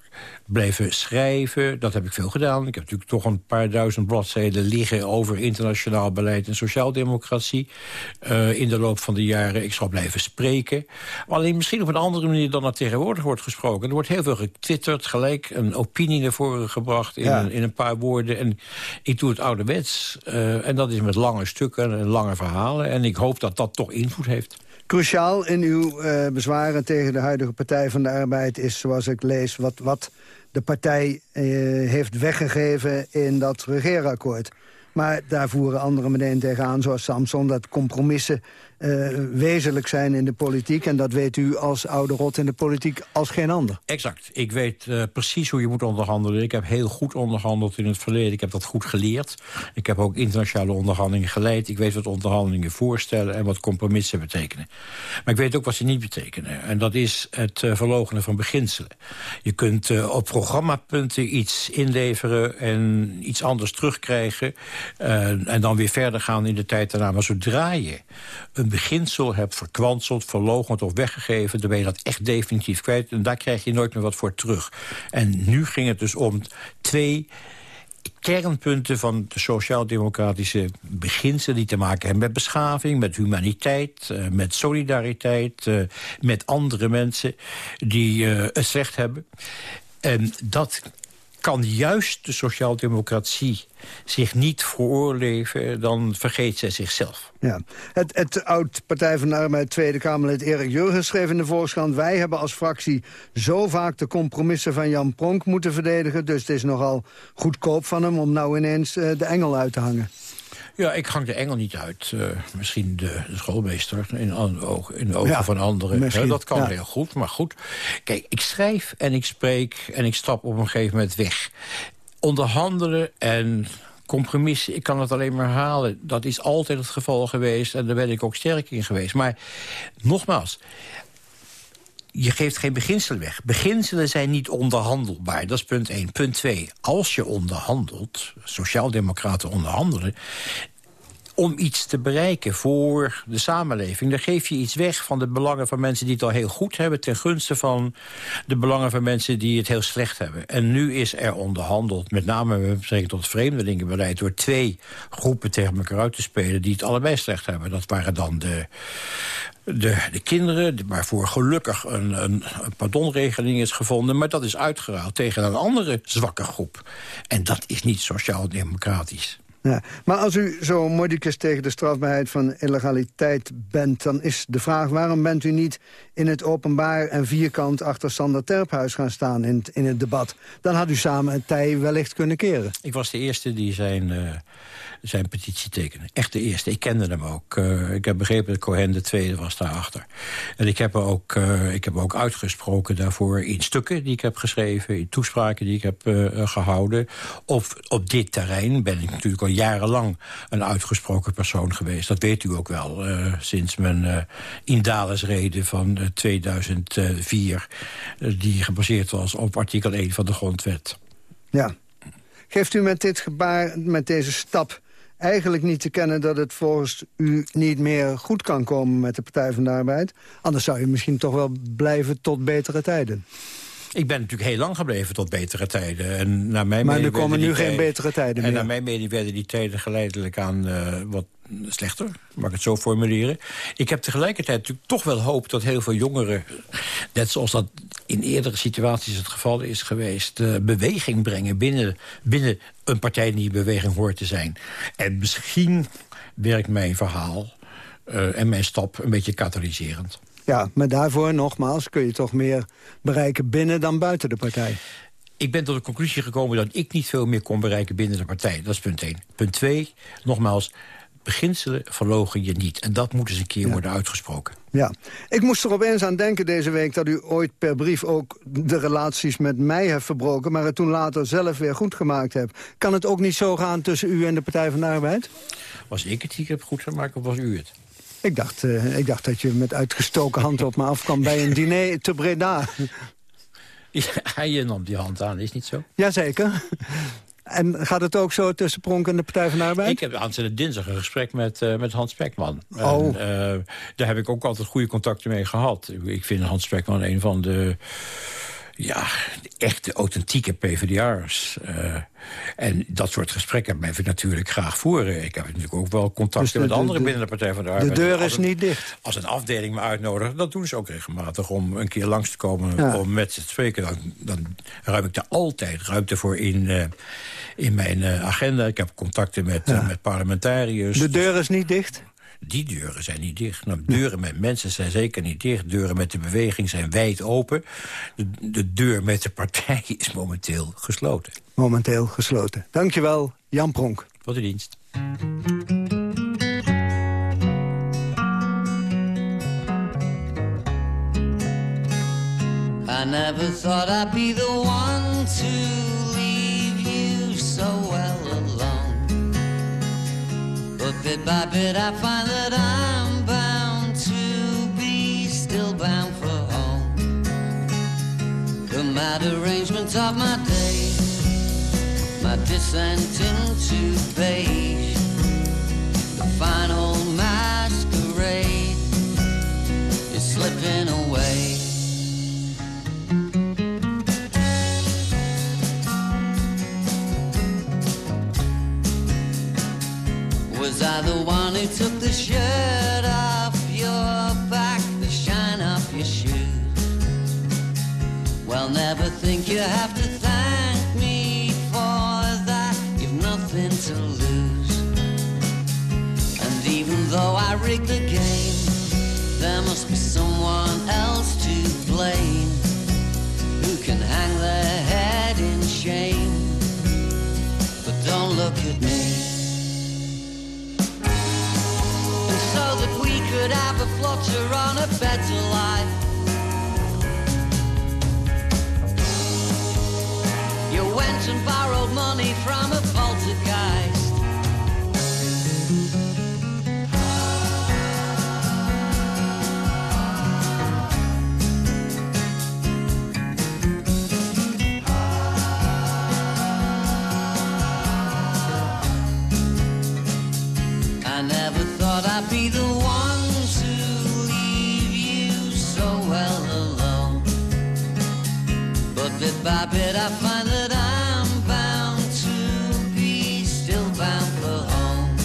blijven schrijven. Dat heb ik veel gedaan. Ik heb natuurlijk toch een paar duizend bladzijden liggen... over internationaal beleid en sociaaldemocratie uh, in de loop van de jaren. Ik zal blijven spreken. Alleen misschien op een andere manier dan er tegenwoordig wordt gesproken. Er wordt heel veel getwitterd, gelijk een opinie naar voren gebracht... in, ja. een, in een paar woorden. En ik doe het ouderwets. Uh, en dat is met lange stukken en lange verhalen. En ik hoop dat dat toch invloed heeft. Cruciaal in uw uh, bezwaren tegen de huidige Partij van de Arbeid is, zoals ik lees... wat, wat de partij uh, heeft weggegeven in dat regeerakkoord. Maar daar voeren anderen meteen tegenaan, zoals Samson... dat compromissen eh, wezenlijk zijn in de politiek. En dat weet u als oude rot in de politiek als geen ander. Exact. Ik weet eh, precies hoe je moet onderhandelen. Ik heb heel goed onderhandeld in het verleden. Ik heb dat goed geleerd. Ik heb ook internationale onderhandelingen geleid. Ik weet wat onderhandelingen voorstellen en wat compromissen betekenen. Maar ik weet ook wat ze niet betekenen. En dat is het uh, verlogenen van beginselen. Je kunt op programmapunten iets inleveren en iets anders terugkrijgen. En dan weer verder gaan in de tijd daarna. Maar zodra je beginsel hebt verkwanseld, verlogend of weggegeven... dan ben je dat echt definitief kwijt. En daar krijg je nooit meer wat voor terug. En nu ging het dus om twee kernpunten van de sociaal-democratische beginselen... die te maken hebben met beschaving, met humaniteit, uh, met solidariteit... Uh, met andere mensen die uh, het slecht hebben. En dat kan juist de sociaaldemocratie zich niet veroorleven... dan vergeet zij zichzelf. Ja. Het, het oud-Partij van de Arbeid Tweede Kamerlid Erik Jurgens schreef in de Volkskrant... wij hebben als fractie zo vaak de compromissen van Jan Pronk moeten verdedigen... dus het is nogal goedkoop van hem om nou ineens uh, de engel uit te hangen. Ja, ik hang de engel niet uit. Uh, misschien de, schoolmeester in, ogen, in de ogen ja, van anderen. dat kan ja. heel goed, maar goed. Kijk, ik schrijf en ik spreek en ik stap op een gegeven moment weg. Onderhandelen en compromissen, ik kan het alleen maar halen. Dat is altijd het geval geweest en daar ben ik ook sterk in geweest. Maar nogmaals, je geeft geen beginselen weg. Beginselen zijn niet onderhandelbaar, dat is punt 1. Punt 2, als je onderhandelt, sociaaldemocraten onderhandelen... om iets te bereiken voor de samenleving... dan geef je iets weg van de belangen van mensen die het al heel goed hebben... ten gunste van de belangen van mensen die het heel slecht hebben. En nu is er onderhandeld, met name met betrekking tot het vreemdelingenbeleid... door twee groepen tegen elkaar uit te spelen die het allebei slecht hebben. Dat waren dan de de, de kinderen, waarvoor gelukkig een, een, een pardonregeling is gevonden... maar dat is uitgeruild tegen een andere zwakke groep. En dat is niet sociaal-democratisch. Ja, maar als u zo modicus tegen de strafbaarheid van illegaliteit bent... dan is de vraag waarom bent u niet in het openbaar en vierkant... achter Sander Terphuis gaan staan in het, in het debat? Dan had u samen het tij wellicht kunnen keren. Ik was de eerste die zijn... Uh zijn petitie tekenen. Echt de eerste. Ik kende hem ook. Uh, ik heb begrepen dat Cohen de tweede was daarachter. En ik heb, er ook, uh, ik heb ook uitgesproken daarvoor in stukken die ik heb geschreven... in toespraken die ik heb uh, gehouden. Of op dit terrein ben ik natuurlijk al jarenlang een uitgesproken persoon geweest. Dat weet u ook wel. sinds mijn indalesrede van 2004... die gebaseerd was op artikel 1 van de Grondwet. Ja. Geeft u met dit gebaar, met deze stap eigenlijk niet te kennen dat het volgens u niet meer goed kan komen met de Partij van de Arbeid. Anders zou u misschien toch wel blijven tot betere tijden. Ik ben natuurlijk heel lang gebleven tot betere tijden. En naar mijn maar er komen nu geen betere tijden meer. En naar mijn mening werden die tijden geleidelijk aan uh, wat slechter. Mag ik het zo formuleren. Ik heb tegelijkertijd natuurlijk toch wel hoop dat heel veel jongeren... net zoals dat in eerdere situaties het geval is geweest... Uh, beweging brengen binnen, binnen een partij die beweging hoort te zijn. En misschien werkt mijn verhaal uh, en mijn stap een beetje katalyserend. Ja, maar daarvoor nogmaals kun je toch meer bereiken binnen dan buiten de partij. Ik ben tot de conclusie gekomen dat ik niet veel meer kon bereiken binnen de partij. Dat is punt 1. Punt 2, nogmaals, beginselen verlogen je niet. En dat moet eens een keer ja. worden uitgesproken. Ja, ik moest er opeens aan denken deze week... dat u ooit per brief ook de relaties met mij heeft verbroken... maar het toen later zelf weer goed gemaakt hebt. Kan het ook niet zo gaan tussen u en de Partij van de Arbeid? Was ik het die ik heb goed gemaakt of was u het? Ik dacht, uh, ik dacht dat je met uitgestoken hand op me afkwam bij een diner te Breda. Ja, je nam die hand aan, is niet zo? Jazeker. En gaat het ook zo tussen Pronk en de Partij van de Arbeid? Ik heb aanstaande dinsdag een gesprek met, uh, met Hans Spekman. Oh. En, uh, daar heb ik ook altijd goede contacten mee gehad. Ik vind Hans Spekman een van de ja, echte authentieke PvdA'ers. Uh, en dat soort gesprekken blijf ik natuurlijk graag voeren. Ik heb natuurlijk ook wel contacten dus met anderen de, binnen de Partij van de Arbeid. De deur is niet dicht. Als een afdeling me uitnodigt, dat doen ze ook regelmatig... om een keer langs te komen ja. om met ze te spreken. Dan, dan ruim ik daar altijd ruimte voor in, uh, in mijn uh, agenda. Ik heb contacten met, ja. met parlementariërs. De deur is niet dicht? die deuren zijn niet dicht. Nou, deuren met mensen zijn zeker niet dicht. Deuren met de beweging zijn wijd open. De, deur met de partij is momenteel gesloten. Momenteel gesloten. Dankjewel, Jan Pronk. Tot de dienst. I never thought I'd be the one to bit by bit I find that I'm bound to be still bound for home. The mad arrangement of my days, my descent into beige, the final masquerade is slipping away. Was I the one who took the shirt off your back, the shine off your shoes? Well, never think you have to flutter on a better life. By bit I find that I'm bound to be still bound for home.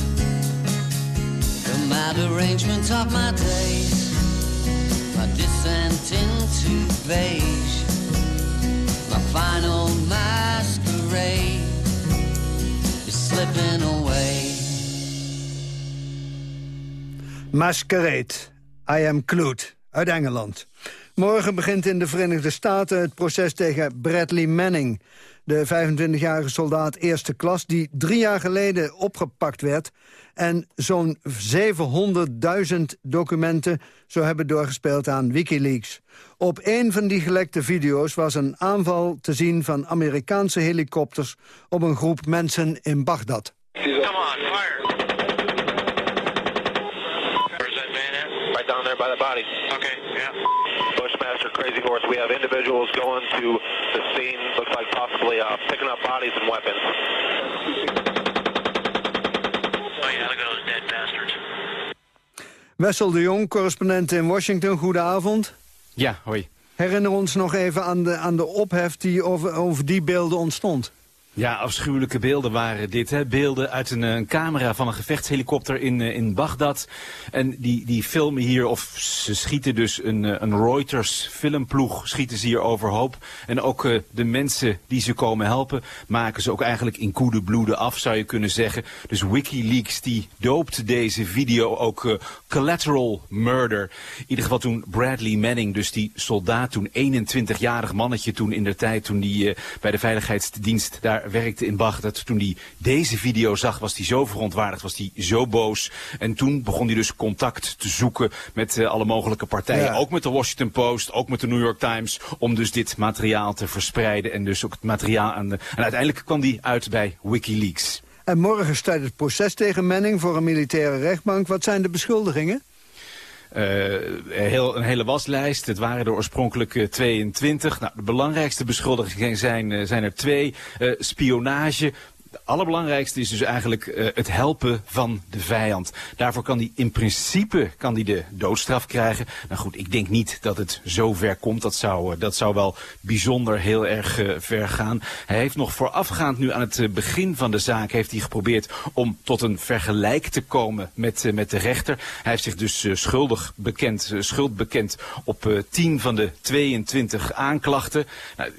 The mad arrangement of my days, my descent into beige, my final masquerade is slipping away. Masquerade, I am Clute, uit Engeland. Morgen begint in de Verenigde Staten het proces tegen Bradley Manning. De 25-jarige soldaat eerste klas die drie jaar geleden opgepakt werd... en zo'n 700.000 documenten zou hebben doorgespeeld aan Wikileaks. Op een van die gelekte video's was een aanval te zien van Amerikaanse helikopters... op een groep mensen in Bagdad. Right down there by the body. Okay, yeah. Crazy Horse, we have individuals going to the scene, looks like possibly uh, picking up bodies and weapons. Oh yeah, look at those dead bastards. Wessel de Jong, correspondent in Washington, goedenavond. Ja, hoi. Herinner ons nog even aan de, aan de ophef die over, over die beelden ontstond. Ja, afschuwelijke beelden waren dit. Hè? Beelden uit een, eh, een camera van een gevechtshelikopter in, eh, in Bagdad. En die, die filmen hier, of ze schieten dus een, eh, een Reuters filmploeg, schieten ze hier overhoop. En ook de mensen die ze komen helpen, maken ze ook eigenlijk in koede bloeden af, zou je kunnen zeggen. Dus Wikileaks, die doopt deze video ook collateral murder. In ieder geval toen Bradley Manning, dus die soldaat toen, 21-jarig mannetje toen in de tijd, toen die bij de veiligheidsdienst daar werkte in Bagdad. Toen hij deze video zag, was hij zo verontwaardigd, was hij zo boos. En toen begon hij dus contact te zoeken met eh, alle mogelijke partijen. Ja. Ook met de Washington Post, ook met de New York Times. Om dus dit materiaal te verspreiden. En dus ook het materiaal aan de... En uiteindelijk kwam die uit bij Wikileaks. En morgen staat het proces tegen Manning voor een militaire rechtbank. Wat zijn de beschuldigingen? Eh, heel, een hele waslijst. Het waren er oorspronkelijk eh, 22. Nou, de belangrijkste beschuldigingen zijn, eh, zijn er twee. Eh, spionage. De allerbelangrijkste is dus eigenlijk eh, het helpen van de vijand. Daarvoor kan hij in principe kan die de doodstraf krijgen. Nou goed, ik denk niet dat het zo ver komt. Dat zou, eh, dat zou wel bijzonder heel erg eh, ver gaan. Hij heeft nog voorafgaand nu aan het begin van de zaak... heeft hij geprobeerd om tot een vergelijk te komen met, met de rechter. Hij heeft zich dus schuldig bekend, schuld bekend op eh, 10 van de 22 aanklachten. Nou,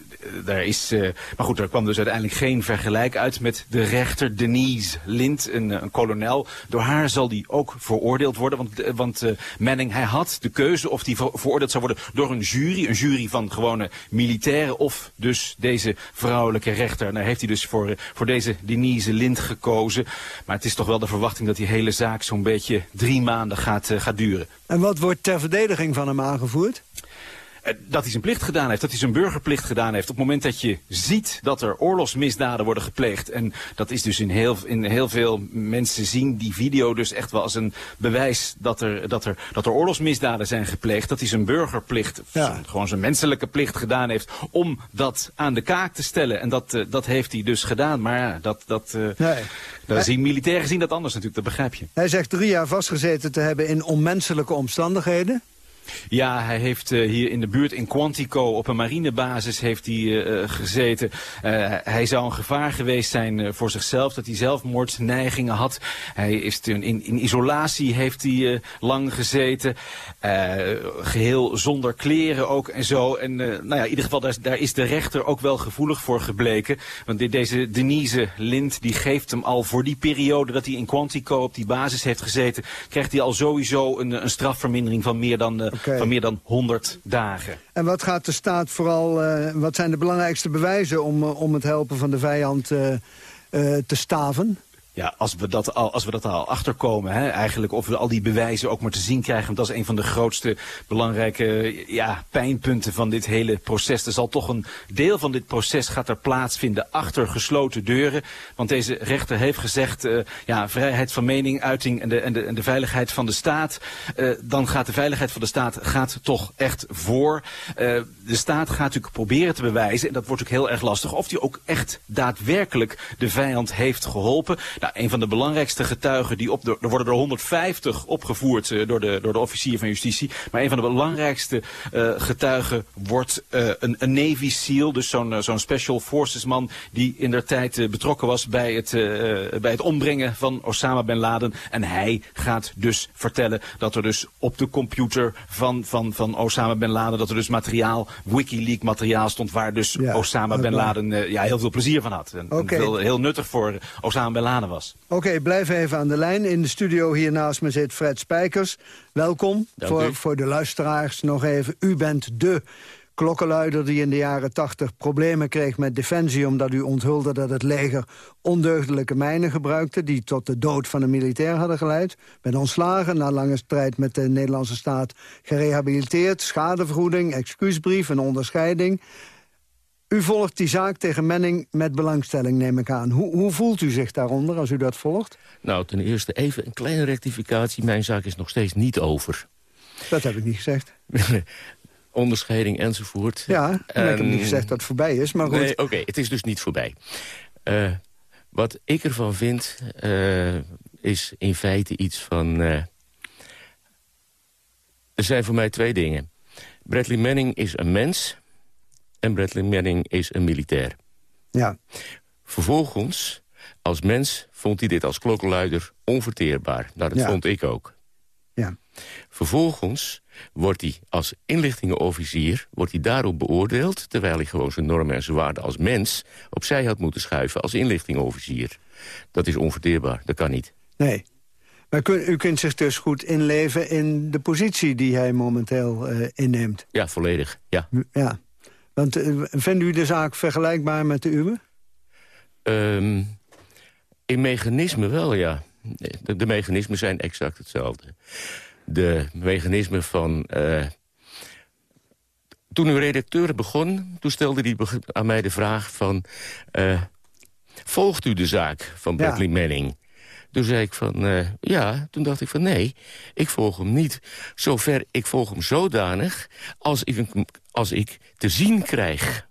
daar is, eh, maar goed, er kwam dus uiteindelijk geen vergelijk uit met de rechter Denise Lind, een, eh, een kolonel. Door haar zal die ook veroordeeld worden, want, eh, eh, Manning, hij had de keuze of die ver- veroordeeld zou worden door een jury, een jury van gewone militairen of dus deze vrouwelijke rechter. Nou heeft hij dus voor, eh, voor deze Denise Lind gekozen. Maar het is toch wel de verwachting dat die hele zaak zo'n beetje drie maanden gaat, eh, gaat duren. En wat wordt ter verdediging van hem aangevoerd? Eh, dat hij zijn plicht gedaan heeft, dat hij zijn burgerplicht gedaan heeft. Op het moment dat je ziet dat er oorlogsmisdaden worden gepleegd. En dat is dus in heel, in heel veel mensen zien die video dus echt wel als een bewijs dat er, dat er, dat er oorlogsmisdaden zijn gepleegd. Dat hij zijn burgerplicht, gewoon zijn menselijke plicht gedaan heeft om dat aan de kaak te stellen. En dat, eh, dat heeft hij dus gedaan. Maar ja, dat, dat, eh Nee. daar zien militairen zien dat anders natuurlijk, dat begrijp je. Hij zegt drie jaar vastgezeten te hebben in onmenselijke omstandigheden. Ja, hij heeft eh, hier in de buurt in Quantico op een marinebasis heeft hij, eh, eh, gezeten. Hij zou een gevaar geweest zijn voor zichzelf, dat hij zelfmoordneigingen had. Hij is in, in isolatie heeft hij lang gezeten. Eh, geheel zonder kleren ook en zo. En nou ja, in ieder geval, daar, daar is de rechter ook wel gevoelig voor gebleken. Want deze Denise Lind, die geeft hem al voor die periode dat hij in Quantico op die basis heeft gezeten, krijgt hij al sowieso een, een strafvermindering van meer dan, van meer dan 100 dagen. En wat gaat de staat vooral, eh, wat zijn de belangrijkste bewijzen om, eh, om het helpen van de vijand eh, te staven? Ja, als we dat al, als we dat al achterkomen, hè, eigenlijk of we al die bewijzen ook maar te zien krijgen, want dat is een van de grootste belangrijke ja, pijnpunten van dit hele proces. Er zal toch een deel van dit proces gaat er plaatsvinden achter gesloten deuren, want deze rechter heeft gezegd, eh, ja, vrijheid van mening, uiting en de, en de, en de veiligheid van de staat, eh, dan gaat de veiligheid van de staat gaat toch echt voor. Eh, de staat gaat natuurlijk proberen te bewijzen, en dat wordt ook heel erg lastig, of die ook echt daadwerkelijk de vijand heeft geholpen. Nou, een van de belangrijkste getuigen, die op de, er worden er 150 opgevoerd eh, door, de, door de officier van justitie. Maar een van de belangrijkste eh, getuigen wordt eh, een, een Navy SEAL, dus zo'n zo'n Special Forces man die in der tijd betrokken was bij het, bij het ombrengen van Osama Bin Laden. En hij gaat dus vertellen dat er dus op de computer van, van, van Osama Bin Laden, dat er dus materiaal, Wikileaks materiaal stond waar dus Osama Bin. Laden ja, heel veel plezier van had. En, veel- heel nuttig voor Osama Bin Laden was. Oké, blijf even aan de lijn. In de studio hier naast me zit Fred Spijkers. Welkom. Dank voor, u. voor de luisteraars nog even. U bent de klokkenluider die in de jaren 80 problemen kreeg met Defensie... omdat u onthulde dat het leger ondeugdelijke mijnen gebruikte... die tot de dood van een militair hadden geleid. Bent ontslagen, na lange strijd met de Nederlandse staat gerehabiliteerd... schadevergoeding, excuusbrief, een onderscheiding... U volgt die zaak tegen Menning met belangstelling, neem ik aan. Hoe, hoe voelt u zich daaronder als u dat volgt? Nou, ten eerste even een kleine rectificatie. Mijn zaak is nog steeds niet over. Dat heb ik niet gezegd. Onderscheiding enzovoort. Ja, en ik heb En- niet gezegd dat het voorbij is, maar goed. Nee, oké, het is dus niet voorbij. Eh, wat ik ervan vind, eh, is in feite iets van... eh, er zijn voor mij twee dingen. Bradley Manning is een mens en Bradley Manning is een militair. Ja. Vervolgens, als mens, vond hij dit als klokkenluider onverteerbaar. Nou, dat Ja. vond ik ook. Ja. Vervolgens wordt hij als inlichtingenofficier wordt hij daarop beoordeeld... terwijl hij gewoon zijn normen en zijn waarden als mens... opzij had moeten schuiven als inlichtingenofficier. Dat is onverteerbaar, dat kan niet. Nee. Maar kun- u kunt zich dus goed inleven in de positie die hij momenteel eh, inneemt. Ja, volledig, ja. Ja. Want eh, vindt u de zaak vergelijkbaar met de uwe? Ehm, in mechanismen wel, ja. De, de mechanismen zijn exact hetzelfde. De mechanismen van... eh, toen uw redacteur begon, toen stelde hij aan mij de vraag van... eh, volgt u de zaak van Ja. Bradley Manning? Toen zei ik van, eh, ja. Toen dacht ik van, nee, ik volg hem niet. Zover, ik volg hem zodanig als ik, als ik te zien krijg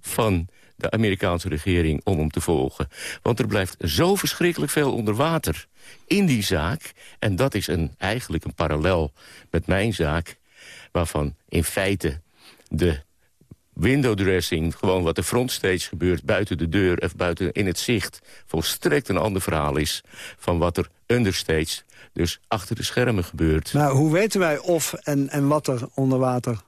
van de Amerikaanse regering om hem te volgen. Want er blijft zo verschrikkelijk veel onder water in die zaak. En dat is een, eigenlijk een parallel met mijn zaak... waarvan in feite de window dressing, gewoon wat er frontstage gebeurt... buiten de deur of buiten in het zicht... volstrekt een ander verhaal is van wat er understage... dus achter de schermen gebeurt. Maar hoe weten wij of en, en wat er onder water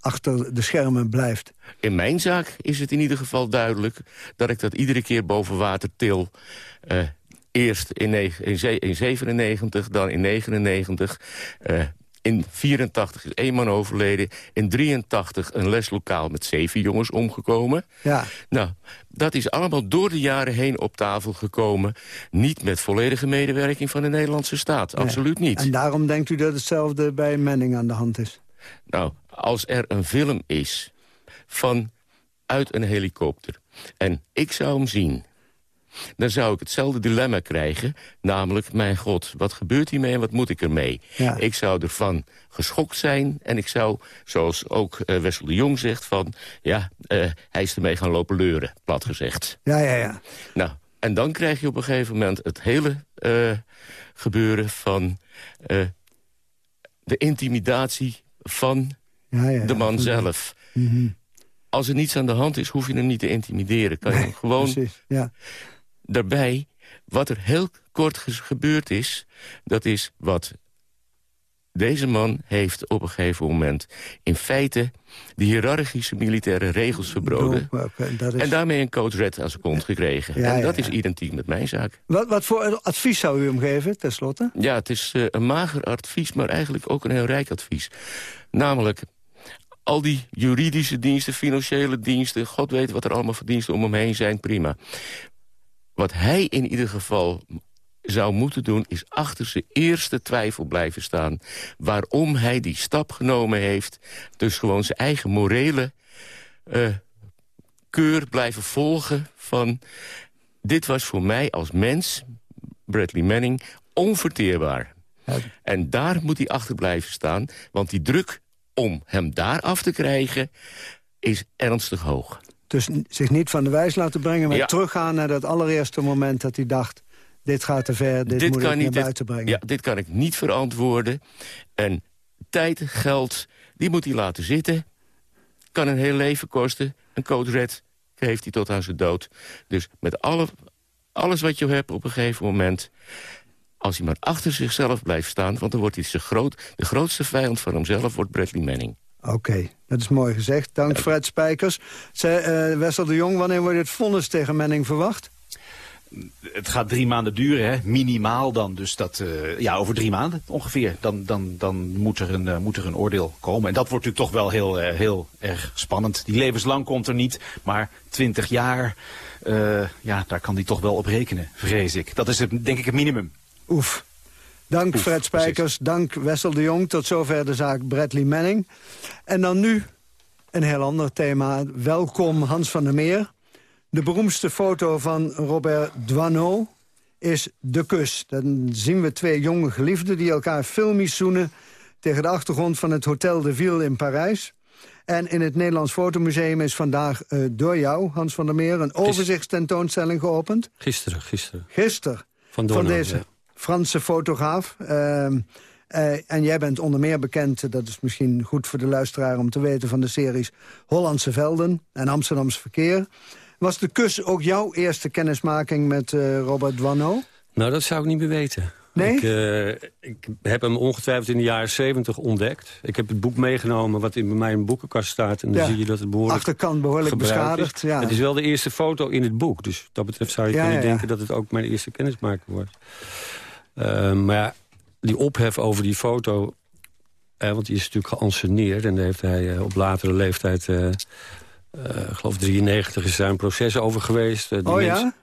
achter de schermen blijft? In mijn zaak is het in ieder geval duidelijk... dat ik dat iedere keer boven water til. Eh, eerst in, negen- in, ze- in 97, dan in 99. eh, in 84 is één man overleden. In 83 een leslokaal met zeven jongens omgekomen. Ja. Nou, dat is allemaal door de jaren heen op tafel gekomen. Niet met volledige medewerking van de Nederlandse staat. Absoluut niet. En daarom denkt u dat hetzelfde bij Menning aan de hand is? Nou, als er een film is van uit een helikopter... en ik zou hem zien, dan zou ik hetzelfde dilemma krijgen. Namelijk, mijn god, wat gebeurt hiermee en wat moet ik ermee? Ja. Ik zou ervan geschokt zijn en ik zou, zoals ook eh, Wessel de Jong zegt... van ja, eh, hij is ermee gaan lopen leuren, plat gezegd. Ja, ja, ja. Nou, en dan krijg je op een gegeven moment het hele eh, gebeuren van de intimidatie van Ja, ja, de man zelf. Mhm. Als er niets aan de hand is, hoef je hem niet te intimideren. Kan je hem gewoon Precies, ja. Daarbij, wat er heel kort gebeurd is... dat is wat deze man heeft op een gegeven moment... in feite de hiërarchische militaire regels verbroden... Is... en daarmee een code red zijn kont gekregen. Ja, en dat ja, is identiek met mijn zaak. Wat, wat voor advies zou u hem geven, tenslotte? Ja, het is eh, een mager advies, maar eigenlijk ook een heel rijk advies. Namelijk, al die juridische diensten, financiële diensten... God weet wat er allemaal voor diensten om hem heen zijn, prima. Wat hij in ieder geval zou moeten doen... is achter zijn eerste twijfel blijven staan. Waarom hij die stap genomen heeft. Dus gewoon zijn eigen morele eh, keur blijven volgen van... dit was voor mij als mens, Bradley Manning, onverteerbaar. En daar moet hij achter blijven staan, want die druk om hem daar af te krijgen is ernstig hoog. Dus zich niet van de wijs laten brengen, maar Ja. teruggaan naar dat allereerste moment dat hij dacht... dit gaat te ver, dit, moet ik naar dit- buiten brengen. Ja, dit kan ik niet verantwoorden. En tijd, geld, die moet hij laten zitten. Kan een heel leven kosten. Een code red heeft hij tot aan zijn dood. Dus met alle, alles wat je hebt op een gegeven moment... als hij maar achter zichzelf blijft staan... want dan wordt hij zijn groot, de grootste vijand van hemzelf... wordt Bradley Manning. Oké, dat is mooi gezegd. Dank Fred Spijkers. Zij, eh, Wessel de Jong, wanneer wordt het vonnis tegen Menning verwacht? Het gaat drie maanden duren, hè? minimaal dan. Dus dat, eh, ja, over drie maanden ongeveer. Dan, dan, dan moet, er een, eh, moet er een oordeel komen. En dat wordt natuurlijk toch wel heel, heel erg spannend. Die levenslang komt er niet, maar twintig jaar, ja, daar kan hij toch wel op rekenen, vrees ik. Dat is het, denk ik het minimum. Oef. Dank Fred Spijkers, dank Wessel de Jong. Tot zover de zaak Bradley Manning. En dan nu een heel ander thema. Welkom Hans van der Meer. De beroemdste foto van Robert Doisneau is De Kus. Dan zien we twee jonge geliefden die elkaar filmisch zoenen... tegen de achtergrond van het Hotel de Ville in Parijs. En in het Nederlands Fotomuseum is vandaag eh, door jou, Hans van der Meer... een overzichtstentoonstelling geopend. Gisteren, gisteren. Gisteren. Van deze ja. Franse fotograaf. Ehm, eh, en jij bent onder meer bekend, dat is misschien goed voor de luisteraar om te weten... van de series Hollandse Velden en Amsterdamse Verkeer. Was de kus ook jouw eerste kennismaking met eh, Robert Doisneau? Nou, dat zou ik niet meer weten. Nee? Ik, eh, ik heb hem ongetwijfeld in de jaren 70 ontdekt. Ik heb het boek meegenomen wat in mijn boekenkast staat. En dan Ja. zie je dat het behoorlijk Achterkant behoorlijk beschadigd, Is. ja. Het is wel de eerste foto in het boek. Dus wat dat betreft zou je Ja, kunnen denken dat het ook mijn eerste kennismaking wordt. Eh, maar ja, die ophef over die foto... eh, want die is natuurlijk geanceneerd. En daar heeft hij eh, op latere leeftijd... eh, eh, ik geloof 93 is daar een proces over geweest. Die Oh ja? mensen-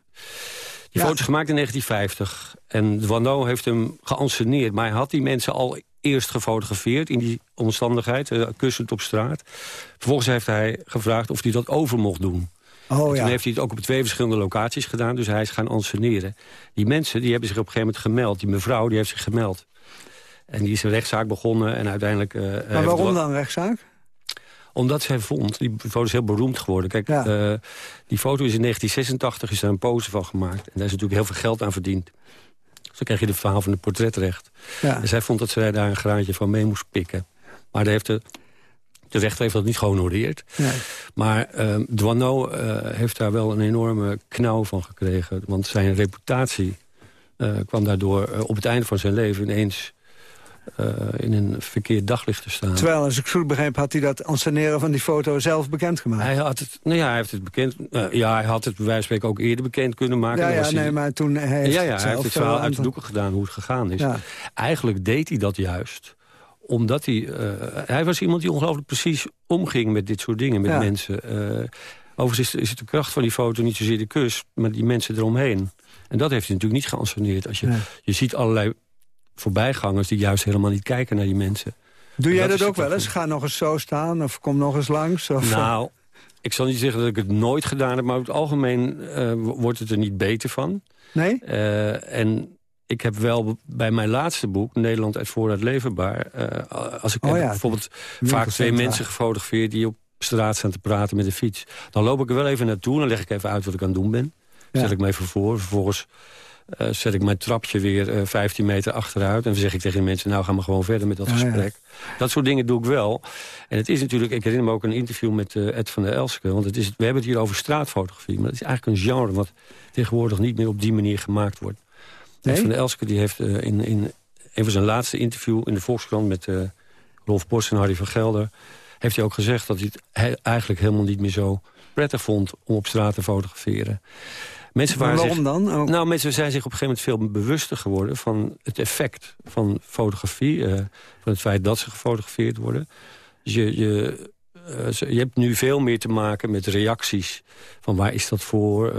Die Ja. foto is gemaakt in 1950. En Duano heeft hem geanceneerd. Maar hij had die mensen al eerst gefotografeerd in die omstandigheid. kussend op straat. Vervolgens heeft hij gevraagd of hij dat over mocht doen. Oh En toen ja. heeft hij het ook op twee verschillende locaties gedaan. Dus hij is gaan anseneren. Die mensen die hebben zich op een gegeven moment gemeld. Die mevrouw die heeft zich gemeld. En die is een rechtszaak begonnen. En uiteindelijk... eh, Maar waarom dan rechtszaak? omdat zij vond, die foto is heel beroemd geworden. Kijk, Ja. eh, die foto is in 1986 is daar een pose van gemaakt. En daar is natuurlijk heel veel geld aan verdiend. Dus dan krijg je de verhaal van het portretrecht. Ja. En zij vond dat zij daar een graantje van mee moest pikken. Maar daar heeft de, de rechter heeft dat niet gehonoreerd. Nee. Maar eh, heeft daar wel een enorme knauw van gekregen. Want zijn reputatie eh, kwam daardoor eh, op het einde van zijn leven ineens... in een verkeerd daglicht te staan. Terwijl, als ik goed begreep, had hij dat anseneren van die foto zelf bekendgemaakt. Hij had het, nou ja, hij heeft het bekend. ja, hij had het bij wijze van spreken ook eerder bekend kunnen maken. Ja, was hij- nee, maar toen hij heeft ja, ja, het hij heeft het verhaal wel uit de doeken gedaan hoe het gegaan is. Ja. Eigenlijk deed hij dat juist omdat hij... eh, hij was iemand die ongelooflijk precies omging met dit soort dingen, met Ja. mensen. Eh overigens is, is het de kracht van die foto niet zozeer de kus, maar die mensen eromheen. En dat heeft hij natuurlijk niet geanceneerd. Als je, Nee. je ziet allerlei voorbijgangers die juist helemaal niet kijken naar die mensen. Doe jij dat, ook wel eens? Ga nog eens zo staan of kom nog eens langs? Of, Nou, ik zal niet zeggen dat ik het nooit gedaan heb... maar over het algemeen eh, wordt het er niet beter van. Nee? En ik heb wel bij mijn laatste boek, Nederland uit vooruit leverbaar... eh, als ik Oh ja, bijvoorbeeld vaak twee mensen gefotografeerd... die op straat staan te praten met de fiets. Dan loop ik er wel even naartoe en dan leg ik even uit wat ik aan het doen ben. Ja. Zet ik me even voor. Vervolgens eh, zet ik mijn trapje weer eh, 15 meter achteruit. En dan zeg ik tegen de mensen, nou gaan we gewoon verder met dat ja. gesprek. Dat soort dingen doe ik wel. En het is natuurlijk, ik herinner me ook een interview met eh, Ed van der Elske. Want het is, we hebben het hier over straatfotografie. Maar het is eigenlijk een genre wat tegenwoordig niet meer op die manier gemaakt wordt. Nee? Van der Elske die heeft eh, in, in een van zijn laatste interview in de Volkskrant... met eh, Rolf Bos en Harry van Gelder... heeft hij ook gezegd dat hij het he- eigenlijk helemaal niet meer zo prettig vond... om op straat te fotograferen. Mensen waren waarom zich, dan? Ook- Nou, mensen zijn zich op een gegeven moment veel bewuster geworden... van het effect van fotografie. eh, van het feit dat ze gefotografeerd worden. Dus je, je, je hebt nu veel meer te maken met reacties. Van waar is dat voor?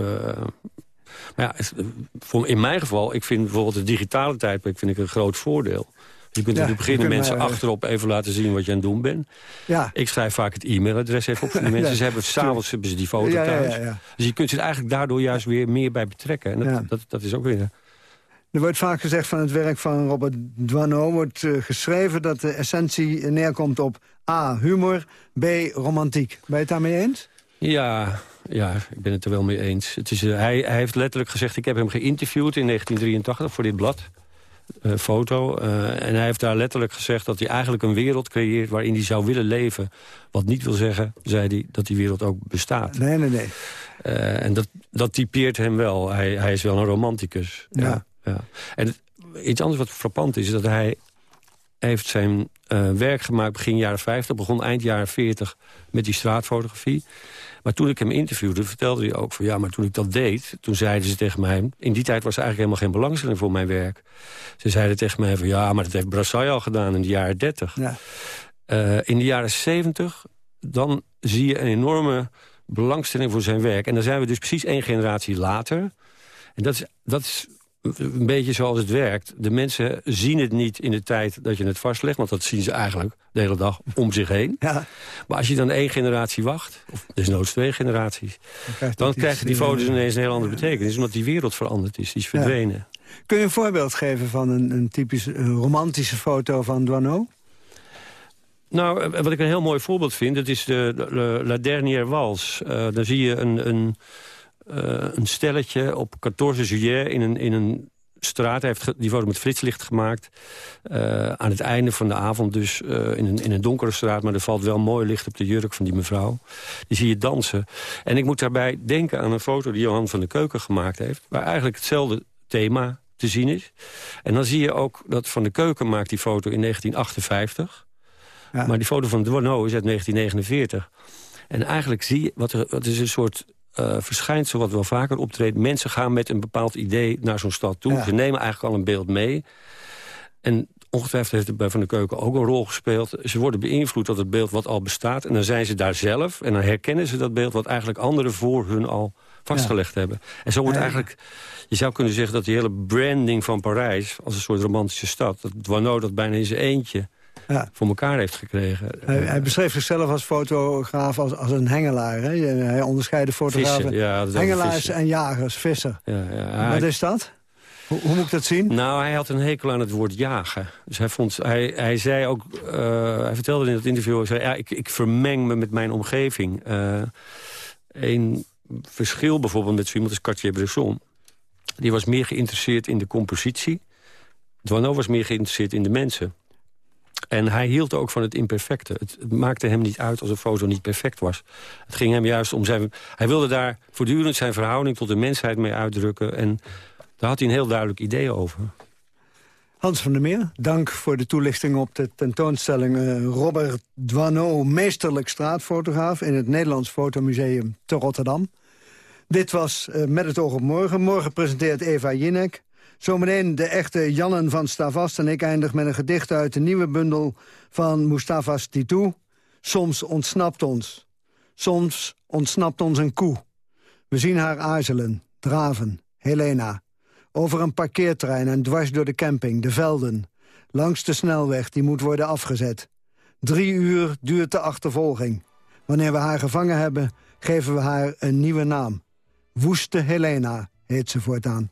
Maar ja, het- voor, in mijn geval, ik vind bijvoorbeeld het digitale tijdperk vind ik een groot voordeel. Je kunt Ja, beginnen je kunt mensen maar, eh, achterop even laten zien wat je aan het doen bent. Ja. Ik schrijf vaak het e-mailadres even op voor de mensen. Ja, Ze hebben s'avonds hebben ze die foto Ja, thuis. Dus je kunt ze eigenlijk daardoor juist weer meer bij betrekken. En dat, dat, dat is ook weer... Er wordt vaak gezegd van het werk van Robert Doisneau... wordt eh, geschreven dat de essentie neerkomt op A, humor, B, romantiek. Ben je het daarmee eens? Ja, ja, ik ben het er wel mee eens. Het is, eh, hij, hij heeft letterlijk gezegd, ik heb hem geïnterviewd in 1983 voor dit blad. eh, foto. eh, en hij heeft daar letterlijk gezegd dat hij eigenlijk een wereld creëert... waarin hij zou willen leven. Wat niet wil zeggen, zei hij, dat die wereld ook bestaat. Nee, nee, nee. En dat, dat typeert hem wel. Hij, hij is wel een romanticus. Ja. ja. En het- iets anders wat frappant is, is dat hij heeft zijn eh, werk gemaakt begin jaren 50, begon eind jaren 40 met die straatfotografie. Maar toen ik hem interviewde, vertelde hij ook van ja, maar toen ik dat deed, toen zeiden ze tegen mij, in die tijd was er eigenlijk helemaal geen belangstelling voor mijn werk. Ze zeiden tegen mij van ja, maar dat heeft Brassai al gedaan in de jaren 30. Ja. Eh, in de jaren 70, dan zie je een enorme belangstelling voor zijn werk. En dan zijn we dus precies één generatie later. En dat is, dat is een beetje zoals het werkt. De mensen zien het niet in de tijd dat je het vastlegt... want dat zien ze eigenlijk de hele dag om zich heen. Ja. Maar als je dan één generatie wacht, of desnoods twee generaties... krijgt dan krijgen die foto's ineens een heel andere betekenis... omdat die wereld veranderd is, die is Ja. verdwenen. Kun je een voorbeeld geven van een, een typisch romantische foto van Doisneau? Nou, eh, wat ik een heel mooi voorbeeld vind, dat is de, La Dernière Wals. Eh daar zie je een, een, een stelletje op 14 juillet in een, in een straat. Heeft die foto met flitslicht gemaakt. eh, aan het einde van de avond dus eh, in, een, in een donkere straat. Maar er valt wel mooi licht op de jurk van die mevrouw. Die zie je dansen. En ik moet daarbij denken aan een foto die Johan van de Keuken gemaakt heeft. Waar eigenlijk hetzelfde thema te zien is. En dan zie je ook dat Van de Keuken maakt die foto in 1958. Maar die foto van Duano is uit 1949. En eigenlijk zie je, wat, er, wat is een soort eh, verschijnsel wat wel vaker optreedt. Mensen gaan met een bepaald idee naar zo'n stad toe. Ja. Ze nemen eigenlijk al een beeld mee. En ongetwijfeld heeft het bij Van de Keuken ook een rol gespeeld. Ze worden beïnvloed door het beeld wat al bestaat. En dan zijn ze daar zelf. En dan herkennen ze dat beeld wat eigenlijk anderen voor hun al vastgelegd hebben. En zo wordt Ja. eigenlijk... Je zou kunnen zeggen dat die hele branding van Parijs... als een soort romantische stad... dat Duano dat bijna in zijn eentje Ja. voor elkaar heeft gekregen. Hij, hij beschreef zichzelf als fotograaf als, als een hengelaar. Hè? Hij onderscheidde fotografen, Vissen, ja, hengelaars vissen. en jagers, visser. Ja, ja, Wat hij- is dat? Hoe, hoe moet ik dat zien? Nou, hij had een hekel aan het woord jagen. Dus hij, vond, hij, hij zei ook, eh, hij vertelde in het interview... Hij zei, ja, ik, ik vermeng me met mijn omgeving. Eh een verschil bijvoorbeeld met zo iemand als Cartier-Bresson... die was meer geïnteresseerd in de compositie. Duano was meer geïnteresseerd in de mensen. En hij hield ook van het imperfecte. Het, maakte hem niet uit als een foto niet perfect was. Het ging hem juist om zijn... Hij wilde daar voortdurend zijn verhouding tot de mensheid mee uitdrukken. En daar had hij een heel duidelijk idee over. Hans van der Meer, dank voor de toelichting op de tentoonstelling... eh, Robert Doisneau, meesterlijk straatfotograaf... in het Nederlands Fotomuseum te Rotterdam. Dit was eh, Met het oog op morgen. Morgen presenteert Eva Jinek. Zometeen de echte Jannen van Stavast. En ik eindig met een gedicht uit de nieuwe bundel van Mustafa Titou. Soms ontsnapt ons. Soms ontsnapt ons een koe. We zien haar aarzelen, draven, Helena. Over een parkeerterrein en dwars door de camping, de velden. Langs de snelweg, die moet worden afgezet. Drie uur duurt de achtervolging. Wanneer we haar gevangen hebben, geven we haar een nieuwe naam. Woeste Helena heet ze voortaan.